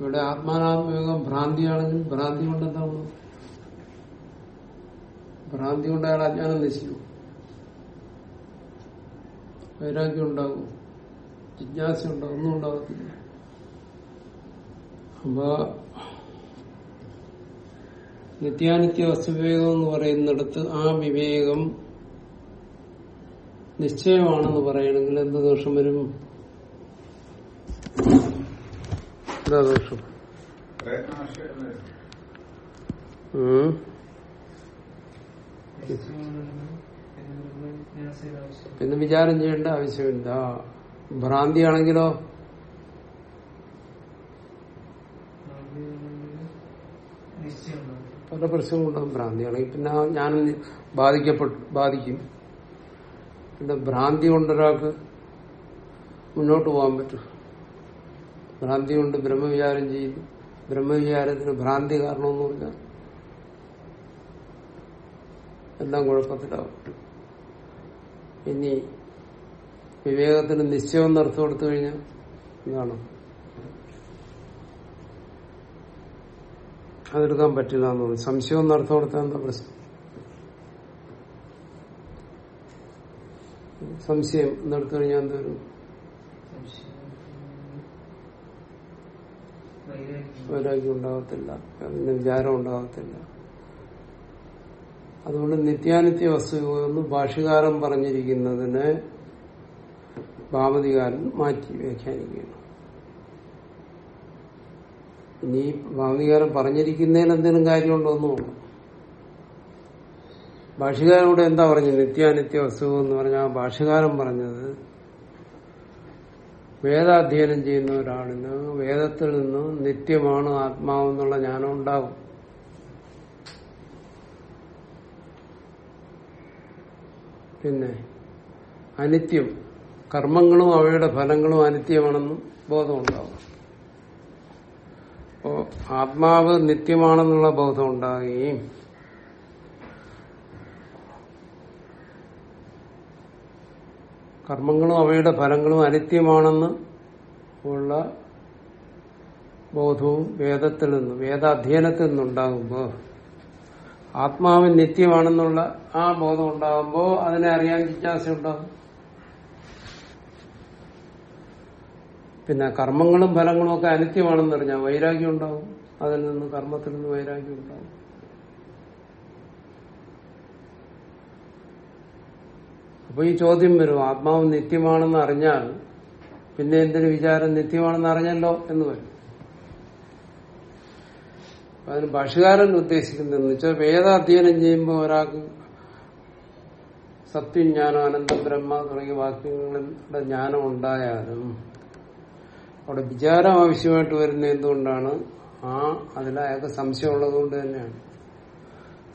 ഇവിടെ ആത്മാനാത്മയോഗം ഭ്രാന്തിയാണെങ്കിൽ ഭ്രാന്തി കൊണ്ട് എന്താവും ഭ്രാന്തി കൊണ്ട് അയാൾ അജ്ഞാനം നശിക്കും. വൈരാഗ്യം ഉണ്ടാവും. ജിജ്ഞാസ ഉണ്ടാവും ഒന്നും ഉണ്ടാകത്തില്ല അപ്പൊ നിത്യാനിത്യ വസ്തുവിവേകം എന്ന് പറയുന്നിടത്ത് ആ വിവേകം നിശ്ചയമാണെന്ന് പറയണമെങ്കിൽ എന്ത് ദോഷം വരും? എന്താ ദോഷം. പിന്നെ വിചാരം ചെയ്യേണ്ട ആവശ്യമില്ല. ഭ്രാന്തിയാണെങ്കിലോ? പല പ്രശ്നങ്ങളുണ്ടാകും ഭ്രാന്തിയാണെങ്കിൽ പിന്നെ ഞാനും ബാധിക്കപ്പെട്ടു ബാധിക്കും. പിന്നെ ഭ്രാന്തി കൊണ്ടൊരാൾക്ക് മുന്നോട്ട് പോകാൻ പറ്റും. ഭ്രാന്തി കൊണ്ട് ബ്രഹ്മവിചാരം ചെയ്യും. ബ്രഹ്മവിചാരത്തിന് ഭ്രാന്തി കാരണമെന്ന് പറഞ്ഞാൽ എല്ലാം കുഴപ്പത്തിലാവും. ഇനി വിവേകത്തിന് നിശ്ചയം എന്ന് അർത്ഥം എടുത്തു കഴിഞ്ഞാൽ എന്താണ് അതെടുക്കാൻ പറ്റില്ല എന്ന് പറഞ്ഞു സംശയം എന്ന് അർത്ഥം കൊടുത്താൽ എന്താ പ്രശ്നം? സംശയം എന്നെടുത്തു കഴിഞ്ഞാൽ എന്തോരും വൈരാഗ്യം ഉണ്ടാകത്തില്ല. അതിന് വിചാരം ഉണ്ടാകത്തില്ല. അതുകൊണ്ട് നിത്യാനിത്യ വസ്തു എന്ന് ഭാഷകാരം പറഞ്ഞിരിക്കുന്നതിന് ഭാവതികാരൻ മാറ്റി വ്യാഖ്യാനിക്കുകയാണ്. ഇനി ഭാവതികാരൻ പറഞ്ഞിരിക്കുന്നതിൽ എന്തെങ്കിലും കാര്യമുണ്ടോ എന്ന് ഭാഷകാരനോട് എന്താ പറഞ്ഞത്? നിത്യാനിത്യ വസ്തു എന്ന് പറഞ്ഞാൽ ഭാഷകാരൻ പറഞ്ഞത് വേദാധ്യയനം ചെയ്യുന്ന ഒരാളിന് വേദത്തിൽ നിന്ന് നിത്യമാണ് ആത്മാവെന്നുള്ള ജ്ഞാനം ഉണ്ടാകും പിന്നെ അനിത്യം കർമ്മങ്ങളും അവയുടെ ഫലങ്ങളും അനിത്യമാണെന്നും ബോധമുണ്ടാകും. അപ്പോ ആത്മാവ് നിത്യമാണെന്നുള്ള ബോധം ഉണ്ടാകുകയും കർമ്മങ്ങളും അവയുടെ ഫലങ്ങളും അനിത്യമാണെന്ന് ഉള്ള ബോധവും വേദത്തിൽ നിന്ന് വേദാധ്യയനത്തിൽ നിന്നുണ്ടാകുമ്പോൾ ആത്മാവ് നിത്യമാണെന്നുള്ള ആ ബോധം ഉണ്ടാകുമ്പോൾ അതിനെ അറിയാൻ ജിജ്ഞാസ ഉണ്ടാകും പിന്നെ കർമ്മങ്ങളും ഫലങ്ങളും ഒക്കെ അനിത്യമാണെന്ന് അറിഞ്ഞാൽ വൈരാഗ്യം ഉണ്ടാവും. അതിൽ നിന്ന് കർമ്മത്തിൽ നിന്ന് വൈരാഗ്യം ഉണ്ടാവും. അപ്പൊ ഈ ചോദ്യം വരും ആത്മാവ് നിത്യമാണെന്ന് അറിഞ്ഞാൽ പിന്നെ എന്തിനു വിചാരം നിത്യമാണെന്ന് അറിഞ്ഞല്ലോ എന്ന് വരും. അതിന് ഭാഷകാരൻ ഉദ്ദേശിക്കുന്നതെന്ന് വെച്ചാൽ വേദാധ്യയനം ചെയ്യുമ്പോൾ ഒരാൾക്ക് സത്യം ജ്ഞാനം അനന്തം ബ്രഹ്മ തുടങ്ങിയ വാക്യങ്ങളുടെ ജ്ഞാനം ഉണ്ടായാലും അവിടെ വിചാരം ആവശ്യമായിട്ട് വരുന്ന എന്തുകൊണ്ടാണ്? ആ അതിൽ അയാൾക്ക് സംശയം ഉള്ളതുകൊണ്ട് തന്നെയാണ്.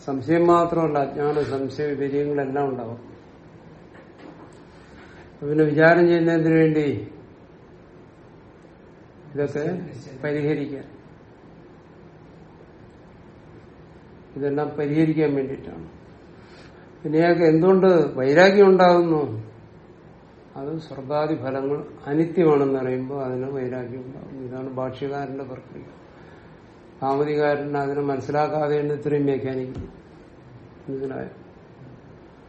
സംശയം മാത്രമല്ല അജ്ഞാന സംശയ വിപര്യങ്ങളെല്ലാം ഉണ്ടാവും. പിന്നെ വിചാരം ചെയ്യുന്നതിന് വേണ്ടി? ഇതൊക്കെ പരിഹരിക്കാൻ ഇതെല്ലാം പരിഹരിക്കാൻ വേണ്ടിയിട്ടാണ്. പിന്നെ അയാൾക്ക് എന്തുകൊണ്ട് വൈരാഗ്യം ഉണ്ടാകുന്നു അത് സ്വർഗാദി ഫലങ്ങൾ അനിത്യമാണെന്ന് പറയുമ്പോൾ അതിന് വൈരാഗ്യം ഉണ്ടാകും ഇതാണ് ഭാഷ്യകാരന്റെ പ്രക്രിയ. കാമതികാരൻ അതിനെ മനസ്സിലാക്കാതെ ഇത്രയും വ്യാഖ്യാനിക്കുന്നു. മനസ്സിലായോ?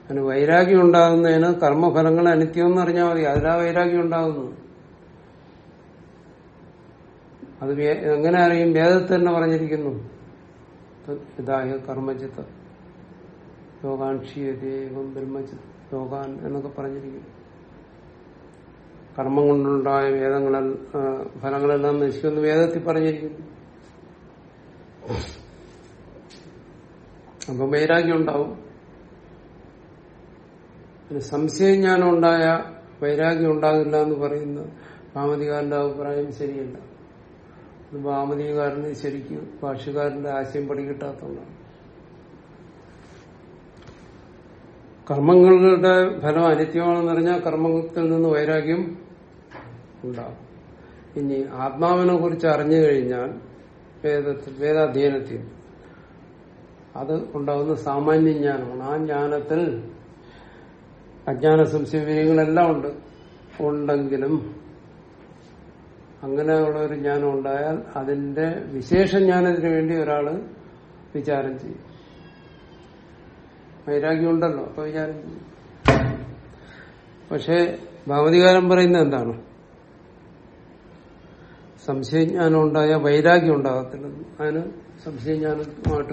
അതിന് വൈരാഗ്യം ഉണ്ടാകുന്നതിന് കർമ്മഫലങ്ങൾ അനിത്യം എന്ന് അറിഞ്ഞാൽ മതി. അതിലാ വൈരാഗ്യം ഉണ്ടാകുന്നു. അത് എങ്ങനെ അറിയും? വേദത്തിൽ തന്നെ പറഞ്ഞിരിക്കുന്നു. ഇതായ കർമ്മചിത്ത. ക്ഷീയതേവം ബ്രഹ്മചിത്തം. ലോകാൻ എന്നൊക്കെ പറഞ്ഞിരിക്കുന്നു. കർമ്മം കൊണ്ടുണ്ടായ വേദങ്ങളെല്ലാം ഫലങ്ങളെല്ലാം നശിക്കുമെന്ന് വേദത്തിൽ പറഞ്ഞിരിക്കുന്നു. അപ്പം വൈരാഗ്യം ഉണ്ടാവും. സംശയം സംശയജ്ഞാനം ഉണ്ടായ വൈരാഗ്യം ഉണ്ടാകില്ല എന്ന് പറയുന്ന ഭാമതികാരന്റെ അഭിപ്രായം ശരിയല്ല. ഭാമതികാരന് ശരിക്കും ഭാഷകാരന്റെ ആശയം പഠിക്കിട്ടാത്തതാണ് കർമ്മങ്ങളുടെ ഫലം അനിത്യമാണെന്ന് കർമ്മത്തിൽ നിന്ന് വൈരാഗ്യം ഉണ്ടാകും ഇനി ആത്മാവിനെ കുറിച്ച് അറിഞ്ഞു കഴിഞ്ഞാൽ വേദത്തിൽ വേദാധ്യയനത്തിൽ അത് ഉണ്ടാകുന്ന സാമാന്യ ജ്ഞാനമാണ്. ആ ജ്ഞാനത്തിൽ അജ്ഞാന സംശയങ്ങളെല്ലാം ഉണ്ട്. ഉണ്ടെങ്കിലും അങ്ങനെയുള്ള ഒരു ജ്ഞാനം ഉണ്ടായാൽ അതിന്റെ വിശേഷ ജ്ഞാനത്തിന് വേണ്ടി ഒരാൾ വിചാരം ചെയ്യും. വൈരാഗ്യം ഉണ്ടല്ലോ അപ്പൊ വിചാരം ചെയ്യും. പക്ഷെ ഭഗവതികാരം പറയുന്നത് എന്താണ്? സംശയജ്ഞാനം ഉണ്ടായ വൈരാഗ്യം ഉണ്ടാകത്തില്ലെന്ന് അതിന് സംശയജ്ഞാനമായിട്ട്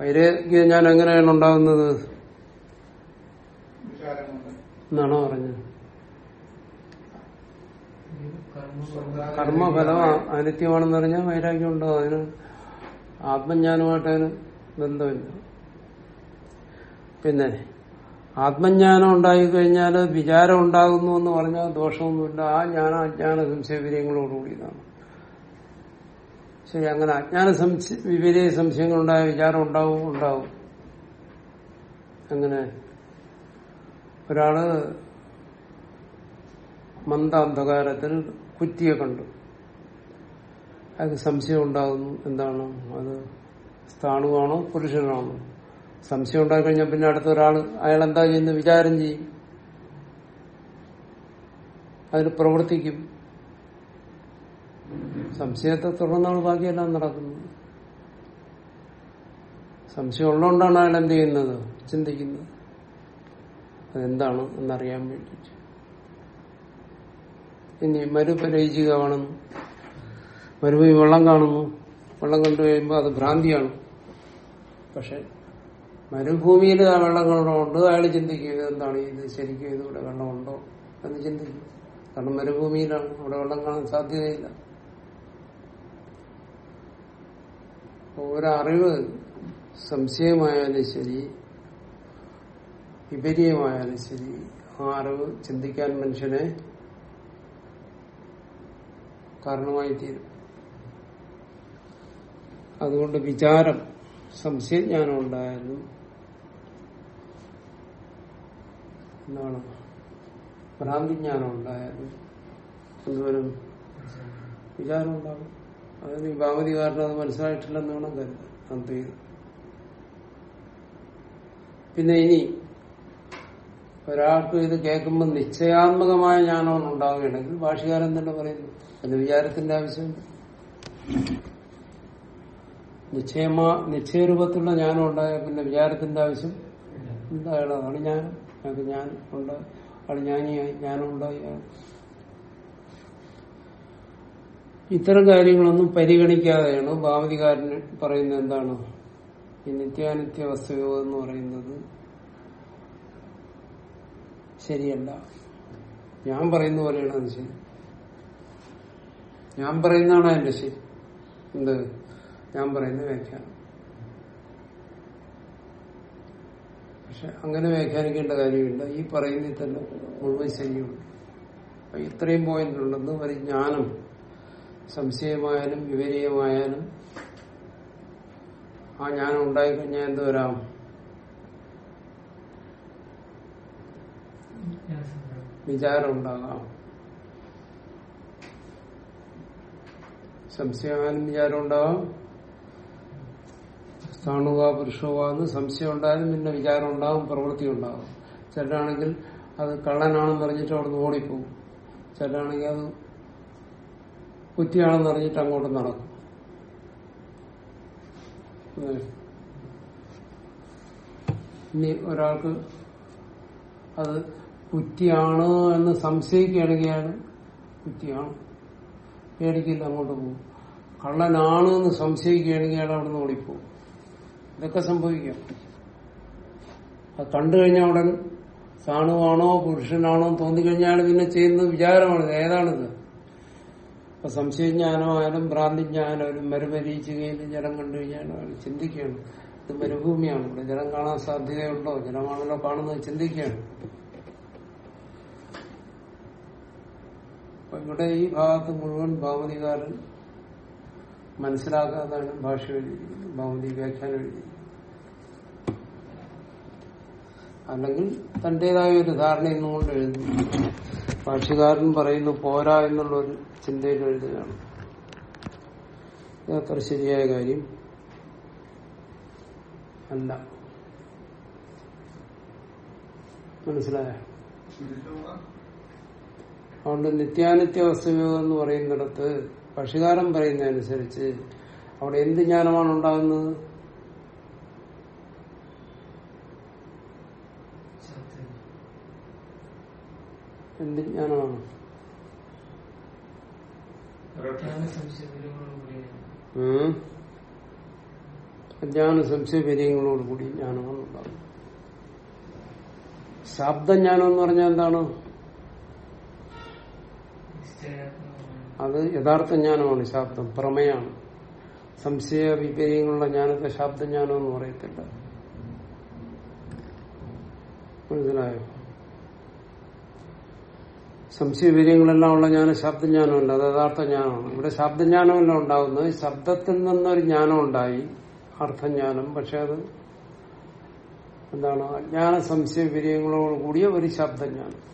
വൈരാഗ്യം ഞാൻ എങ്ങനെയാണ് ഉണ്ടാകുന്നത്? എന്നാണോ പറഞ്ഞത്? കർമ്മഫലം അനിത്യമാണെന്ന് പറഞ്ഞാൽ വൈരാഗ്യം ഉണ്ടാവും. അതിന് ആത്മജ്ഞാനമായിട്ട് അതിന് ബന്ധമില്ല. പിന്നെ ആത്മജ്ഞാനം ഉണ്ടായി കഴിഞ്ഞാൽ വിചാരം ഉണ്ടാകുന്നു എന്ന് പറഞ്ഞാൽ ദോഷമൊന്നുമില്ല. ആ ജ്ഞാന അജ്ഞാന സംശയ വിവരങ്ങളോടുകൂടിയതാണ് ശരി അങ്ങനെ അജ്ഞാന സംശയ വിപരീയ സംശയങ്ങളുണ്ടായ വിചാരം ഉണ്ടാവും ഉണ്ടാവും. അങ്ങനെ ഒരാൾ മന്ദ അന്ധകാരത്തിൽ കുറ്റിയെ കണ്ടു. അത് സംശയം ഉണ്ടാകുന്നു എന്താണ്? അത് സ്ഥാണുവാണോ പുരുഷനാണോ? സംശയം ഉണ്ടായി കഴിഞ്ഞാൽ പിന്നെ അടുത്ത ഒരാൾ അയാൾ എന്താ ചെയ്യുന്നത് വിചാരം ചെയ്യും. അതിന് പ്രവർത്തിക്കും. സംശയത്തെ തുടർന്നാണ് ബാക്കിയെല്ലാം നടക്കുന്നത്. സംശയം ഉള്ളതുകൊണ്ടാണ് അയാൾ എന്ത് ചെയ്യുന്നത്? ചിന്തിക്കുന്നത്. അതെന്താണ് എന്നറിയാൻ വേണ്ടിയിട്ട്. ഇനി മരുപരയിച്ചുകയാണെന്ന് മരുഭൂമി വെള്ളം കാണുന്നു. വെള്ളം കണ്ടു കഴിയുമ്പോൾ അത് ഭ്രാന്തിയാണ്. പക്ഷെ മരുഭൂമിയിൽ ആ വെള്ളങ്ങളുണ്ട് അയാൾ ചിന്തിക്കും ഇത് എന്താണ്? ഇത് ശരിക്കും ഇതിവിടെ വെള്ളമുണ്ടോ എന്ന് ചിന്തിക്കും. കാരണം മരുഭൂമിയിലാണ്. അവിടെ വെള്ളം കാണാൻ സാധ്യതയില്ല. ഒരറിവ് സംശയമായാലും ശരി വിപരീയമായാലും ശരി ആ അറിവ് ചിന്തിക്കാൻ മനുഷ്യനെ കാരണമായി തീരും. അതുകൊണ്ട് വിചാരം സംശയജ്ഞാനം ഉണ്ടായാലും എന്താണ് ഭ്രാന്തിജ്ഞാനം ഉണ്ടായാലും എന്തുവരും വിചാരം ഉണ്ടാകും അതായത് ഈ ഭാമതികാരന് അത് മനസ്സിലായിട്ടില്ലെന്ന് വേണം കരുത് അത് പിന്നെ ഇനി ഒരാൾക്ക് ഇത് കേൾക്കുമ്പോൾ നിശ്ചയാത്മകമായ ജ്ഞാനം ഉണ്ടാവുകയാണെങ്കിൽ ഭാഷകാരൻ തന്നെ പറയുന്നു അതിന് വിചാരത്തിന്റെ ആവശ്യമുണ്ട് നിശ്ചയമാ നിശ്ചയരൂപത്തിലുള്ള ജ്ഞാനം ഉണ്ടായാൽ പിന്നെ വിചാരത്തിന്റെ ആവശ്യം ഉണ്ടായാലും അതാണ് ജ്ഞാനം. ഞങ്ങൾക്ക് ഞാൻ ഉണ്ട് അവിടെ ജ്ഞാനിയായി ജ്ഞാനം ഉണ്ടായി ഇത്തരം കാര്യങ്ങളൊന്നും പരിഗണിക്കാതെയാണ് ഭാവതികാരൻ പറയുന്നത് എന്താണ്? ഈ നിത്യാനിത്യ വസ്തുയോഗം എന്ന് പറയുന്നത് ശരിയല്ല. ഞാൻ പറയുന്ന പോലെയാണ് അത് ശരി. ഞാൻ പറയുന്നതാണ് അതിന്റെ ശരി. എന്ത്? ഞാൻ പറയുന്ന വ്യാഖ്യാനം. പക്ഷെ അങ്ങനെ വ്യാഖ്യാനിക്കേണ്ട കാര്യമില്ല. ഈ പറയുന്നതിൽ തന്നെ മുഴുവൻ ശരിയുണ്ട്. അപ്പൊ ഇത്രയും പോയിന്റ് ഉണ്ടെന്ന് ഒരു ജ്ഞാനം സംശയമായാലും വിപരീയമായാലും ആ ജ്ഞാനം ഉണ്ടായിക്കഴിഞ്ഞാൽ എന്ത് വരാം? വിചാരം ഉണ്ടാകാം. സംശയമായാലും വിചാരം ഉണ്ടാകാം. സ്ഥാണുക പുരുഷവാന്ന് സംശയം ഉണ്ടായാലും പിന്നെ വിചാരം ഉണ്ടാകും പ്രവൃത്തി ഉണ്ടാകും ചിലരാണെങ്കിൽ അത് കള്ളനാണെന്ന് അറിഞ്ഞിട്ട് അവിടെ നിന്ന് ഓടിപ്പോകും ചിലരാണെങ്കിൽ അത് കുറ്റിയാണെന്ന് അറിഞ്ഞിട്ട് അങ്ങോട്ട് നടക്കും. ഇനി ഒരാൾക്ക് അത് കുറ്റിയാണ് എന്ന് സംശയിക്കുകയാണെങ്കിൽ കുറ്റിയാണ്. പേടിക്കില്ല അങ്ങോട്ട് പോകും. കള്ളനാണ് എന്ന് സംശയിക്കുകയാണെങ്കിൽ അവിടെ നിന്ന് ഓടിപ്പോകും ഇതൊക്കെ സംഭവിക്കാം. അത് കണ്ടു കഴിഞ്ഞാൽ ഉടൻ സാണുവാണോ പുരുഷനാണോ തോന്നിക്കഴിഞ്ഞാൽ പിന്നെ ചെയ്യുന്ന വിചാരമാണ്. ഏതാണിത്? അപ്പൊ സംശയജ്ഞാനമായാലും ഭ്രാന്തിജ്ഞാനമായാലും മരുമരീച്ചുകയിൽ ജലം കണ്ടു കഴിഞ്ഞാൽ അയാൾ ചിന്തിക്കുകയാണ്. ഇത് മരുഭൂമിയാണ്. ഇവിടെ ജലം കാണാൻ സാധ്യതയുണ്ടോ? ജലമാണല്ലോ കാണുന്നത് ചിന്തിക്കുകയാണ്. ഇവിടെ ഈ ഭാഗത്ത് മുഴുവൻ ഭാവതികാരൻ മനസ്സിലാക്കാതാണ് ഭാഷ എഴുതിയിരിക്കുന്നത് ഭാവതി വ്യാഖ്യാനം എഴുതിയിരിക്കുന്നത് അല്ലെങ്കിൽ തന്റേതായ ഒരു ധാരണ കൊണ്ട് എഴുതുന്നു ഭാഷകാരൻ പറയുന്നു പോരാ എന്നുള്ള ഒരു ചിന്തയിൽ എഴുതുകയാണ്. അത്ര ശരിയായ കാര്യം. അല്ല. മനസ്സിലായ? അതുകൊണ്ട് നിത്യാനിത്യ വസ്തുവിയോഗം എന്ന് പറയുന്നിടത്ത് ഭക്ഷ്യകാരൻ പറയുന്നതനുസരിച്ച് അവിടെ എന്ത് ജ്ഞാനമാണ് ഉണ്ടാകുന്നത്? എന്ത് ജ്ഞാനമാണ്. അജ്ഞാന സംശയപര്യങ്ങളോടുകൂടി ജ്ഞാനമാണ് ഉണ്ടാകുന്നത്. ശബ്ദജ്ഞാനം എന്ന് പറഞ്ഞാൽ എന്താണ്? അത് യഥാർത്ഥ ജ്ഞാനമാണ് ശാബ്ദം പ്രമേയാണ്. സംശയ വിപര്യങ്ങളുള്ള ജ്ഞാനത്തെ ശാബ്ദജ്ഞാനം എന്ന് പറയത്തില്ല. മനസ്സിലായോ? സംശയവിര്യങ്ങളെല്ലാം ഉള്ള ജ്ഞാനം ശബ്ദജ്ഞാനമല്ല അത് യഥാർത്ഥ ജ്ഞാനമാണ്. ഇവിടെ ശബ്ദജ്ഞാനമല്ല ഉണ്ടാകുന്നത്. ശബ്ദത്തിൽ നിന്നൊരു ജ്ഞാനം ഉണ്ടായി അർത്ഥജ്ഞാനം. പക്ഷെ അത് എന്താണ്? അജ്ഞാന സംശയ കൂടിയ ഒരു ശബ്ദജ്ഞാനം.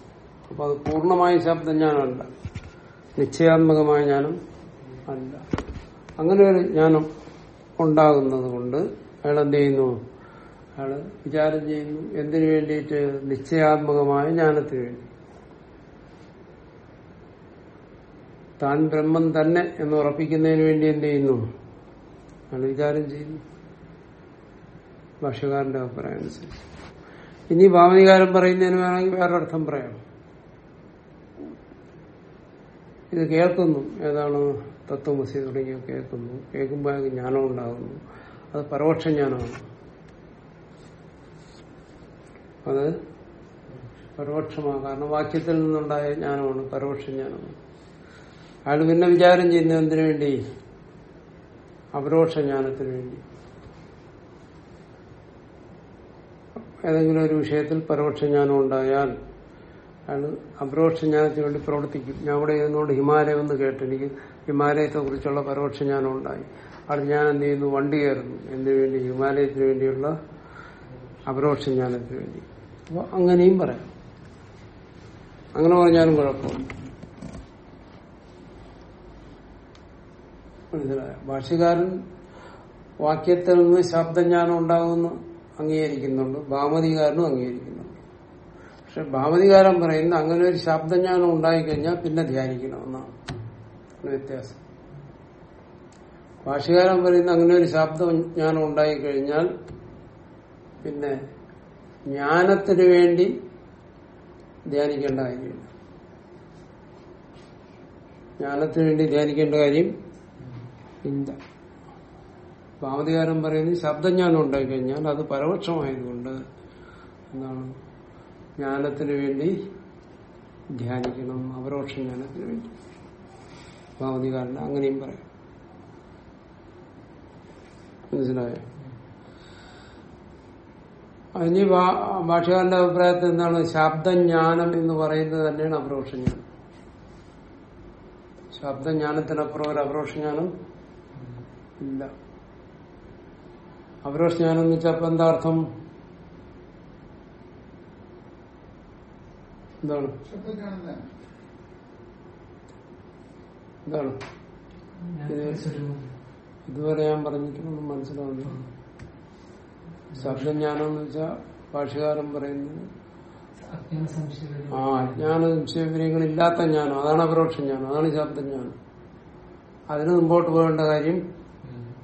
അപ്പൊ അത് പൂർണമായ ശബ്ദജ്ഞാനമല്ല. നിശ്ചയാത്മകമായ ജ്ഞാനം അല്ല. അങ്ങനെ ഒരു ജ്ഞാനം ഉണ്ടാകുന്നത് കൊണ്ട് അയാൾ എന്ത് ചെയ്യുന്നു? അയാൾ വിചാരം ചെയ്യുന്നു എന്തിനു വേണ്ടിയിട്ട്? നിശ്ചയാത്മകമായ ജ്ഞാനത്തിന് വേണ്ടി. താൻ ബ്രഹ്മം തന്നെ എന്ന് ഉറപ്പിക്കുന്നതിന് വേണ്ടി എന്ത് ചെയ്യുന്നു? അയാൾ വിചാരം ചെയ്യുന്നു. ഭാഷകാരന്റെ അഭിപ്രായം അനുസരിച്ച്. ഇനി ഭാവനികാരം പറയുന്നതിന് വേണമെങ്കിൽ വേറൊരർത്ഥം പറയാം. ഇത് കേൾക്കുന്നു. ഏതാണ് തത്വമസി തുടങ്ങിയ കേൾക്കുന്നു. കേൾക്കുമ്പോൾ അയാൾക്ക് ജ്ഞാനം ഉണ്ടാകുന്നു. അത് പരോക്ഷ ജ്ഞാനമാണ്. അത് പരോക്ഷമാണ്. കാരണം വാക്യത്തിൽ നിന്നുണ്ടായ ജ്ഞാനമാണ് പരോക്ഷ ജ്ഞാനമാണ്. അയാൾ പിന്നെ വിചാരം ചെയ്യുന്നത് എന്തിനു വേണ്ടി? അപരോക്ഷ ജ്ഞാനത്തിന് വേണ്ടി. ഏതെങ്കിലും ഒരു വിഷയത്തിൽ പരോക്ഷ ജ്ഞാനം ഉണ്ടായാൽ അയാൾ അപരോക്ഷ ജ്ഞാനത്തിന് വേണ്ടി പ്രവർത്തിക്കും. ഞാൻ അവിടെ ഇരുന്നുകൊണ്ട് ഹിമാലയം എന്ന് കേട്ട് എനിക്ക് ഹിമാലയത്തെ കുറിച്ചുള്ള പരോക്ഷ ജ്ഞാനം ഉണ്ടായി. അവിടെ ഞാൻ എന്ത് ചെയ്യുന്നു? വണ്ടി കയറുന്നു. എന്തിനു വേണ്ടി? ഹിമാലയത്തിന് വേണ്ടിയുള്ള അപരോക്ഷ ജ്ഞാനത്തിന് വേണ്ടി. അപ്പൊ അങ്ങനെയും പറയാം. അങ്ങനെ പറഞ്ഞാലും കുഴപ്പമില്ല. മനസ്സിലായ? ഭാഷകാരൻ വാക്യത്തിൽ നിന്ന് ശബ്ദജ്ഞാനം ഉണ്ടാകുമെന്ന് അംഗീകരിക്കുന്നുണ്ട്. ഭാമതികാരനും അംഗീകരിക്കുന്നുണ്ട്. പക്ഷെ ഭാമതികാരൻ പറയുന്ന അങ്ങനെ ഒരു ശബ്ദജ്ഞാനം ഉണ്ടായിക്കഴിഞ്ഞാൽ പിന്നെ ധ്യാനിക്കണമെന്നാണ് വ്യത്യാസം. ഭാഷകാരം പറയുന്ന അങ്ങനെ ഒരു ശബ്ദജ്ഞാനം ഉണ്ടായിക്കഴിഞ്ഞാൽ പിന്നെ ജ്ഞാനത്തിന് വേണ്ടി ധ്യാനിക്കേണ്ട കാര്യമില്ല. ജ്ഞാനത്തിന് വേണ്ടി ധ്യാനിക്കേണ്ട കാര്യം ഇല്ല. ഭാമതികാരൻ പറയുന്നത് ശബ്ദജ്ഞാനം ഉണ്ടായിക്കഴിഞ്ഞാൽ അത് പരോക്ഷമായതുകൊണ്ട് എന്താണ് ജ്ഞാനത്തിന് വേണ്ടി ധ്യാനിക്കണം. അപരോക്ഷ ജ്ഞാനത്തിന് വേണ്ടി. ഭാമതികാരൻ അങ്ങനെയും പറയാം. മനസ്സിലായോ? അതിന് ഭാഷകാരന്റെ അഭിപ്രായത്തിൽ എന്താണ്? ശബ്ദജ്ഞാനം എന്ന് പറയുന്നത് തന്നെയാണ് അപരോക്ഷ ജ്ഞാനം. ശബ്ദജ്ഞാനത്തിനപ്പുറം ഒരു അപരോക്ഷ ജ്ഞാനം ഇല്ല. അപരോക്ഷ ജ്ഞാനം എന്ന് വെച്ചാൽ എന്താർത്ഥം എന്താണ്? എന്താണ്? ഇതുവരെ ഞാൻ പറഞ്ഞിട്ടൊന്നും മനസ്സിലാവുന്നു ശബ്ദജ്ഞാനം എന്ന് വെച്ചാൽ ഭാഷകാരൻ പറയുന്നത്. അജ്ഞാന സംശയം ആ അജ്ഞാന ഇല്ലാത്ത ജ്ഞാനം. അതാണ് അപരോക്ഷ ജ്ഞാനം. അതാണ് ശബ്ദജ്ഞാനം അതിന് മുമ്പോട്ട് പോകേണ്ട കാര്യം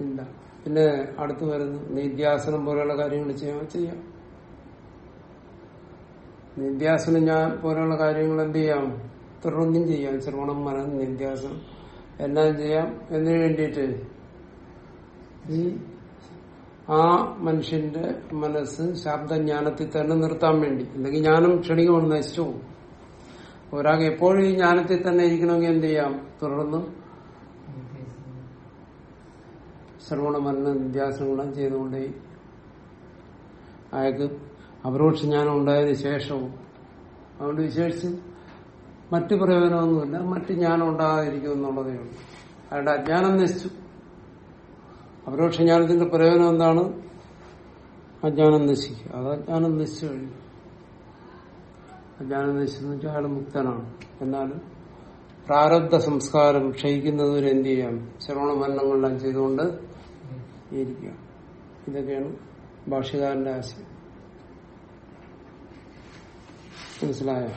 ഇല്ല. പിന്നെ അടുത്ത് വരുന്നു നിത്യാസനം പോലെയുള്ള കാര്യങ്ങൾ ചെയ്യാൻ ചെയ്യാം. നിത്യാസനം ഞാൻ പോലെയുള്ള കാര്യങ്ങൾ എന്ത് ചെയ്യാം? തുടർന്നും ചെയ്യാം. ശ്രവണം മനം നിത്യാസനം എല്ലാം ചെയ്യാം? എന്നതിന് വേണ്ടിയിട്ട്? ഈ ആ മനുഷ്യന്റെ മനസ്സ് ശബ്ദജ്ഞാനത്തിൽ തന്നെ നിർത്താൻ വേണ്ടി. അല്ലെങ്കിൽ ജ്ഞാനം ക്ഷണികമാണ് നശിച്ചു ഒരാൾക്ക് എപ്പോഴും ഈ ജ്ഞാനത്തിൽ തന്നെ ഇരിക്കണമെങ്കിൽ എന്ത് ചെയ്യാം? തുടർന്ന് ശ്രവണ മരണ നിത്യാസനങ്ങളും ചെയ്തുകൊണ്ടേ അയാൾക്ക് അപരോക്ഷ ജ്ഞാനം ഉണ്ടായതിന് ശേഷവും. അതുകൊണ്ട് വിശേഷിച്ച് മറ്റു പ്രയോജനമൊന്നുമില്ല. മറ്റു ജ്ഞാനം ഉണ്ടാകാതിരിക്കും എന്നുള്ളതേ ഉള്ളൂ. അയാളുടെ അജ്ഞാനം നശിച്ചു. അപരോക്ഷ ജ്ഞാനത്തിന്റെ പ്രയോജനം എന്താണ്? അജ്ഞാനം നശിക്കുക. അത് അജ്ഞാനം നശിച്ചു കഴിഞ്ഞു. അജ്ഞാനം നശിച്ചെന്ന് വെച്ചാൽ അയാൾ മുക്തനാണ്. എന്നാലും പ്രാരബ്ധ സംസ്കാരം ക്ഷയിക്കുന്നതുവരെ എന്ത് ചെയ്യാം? ശ്രവണ മരണങ്ങളെല്ലാം ചെയ്തുകൊണ്ട് ഇരിക്കുക ഇതൊക്കെയാണ് ഭാഷകാരന്റെ ആശയം. മനസ്സിലായോ?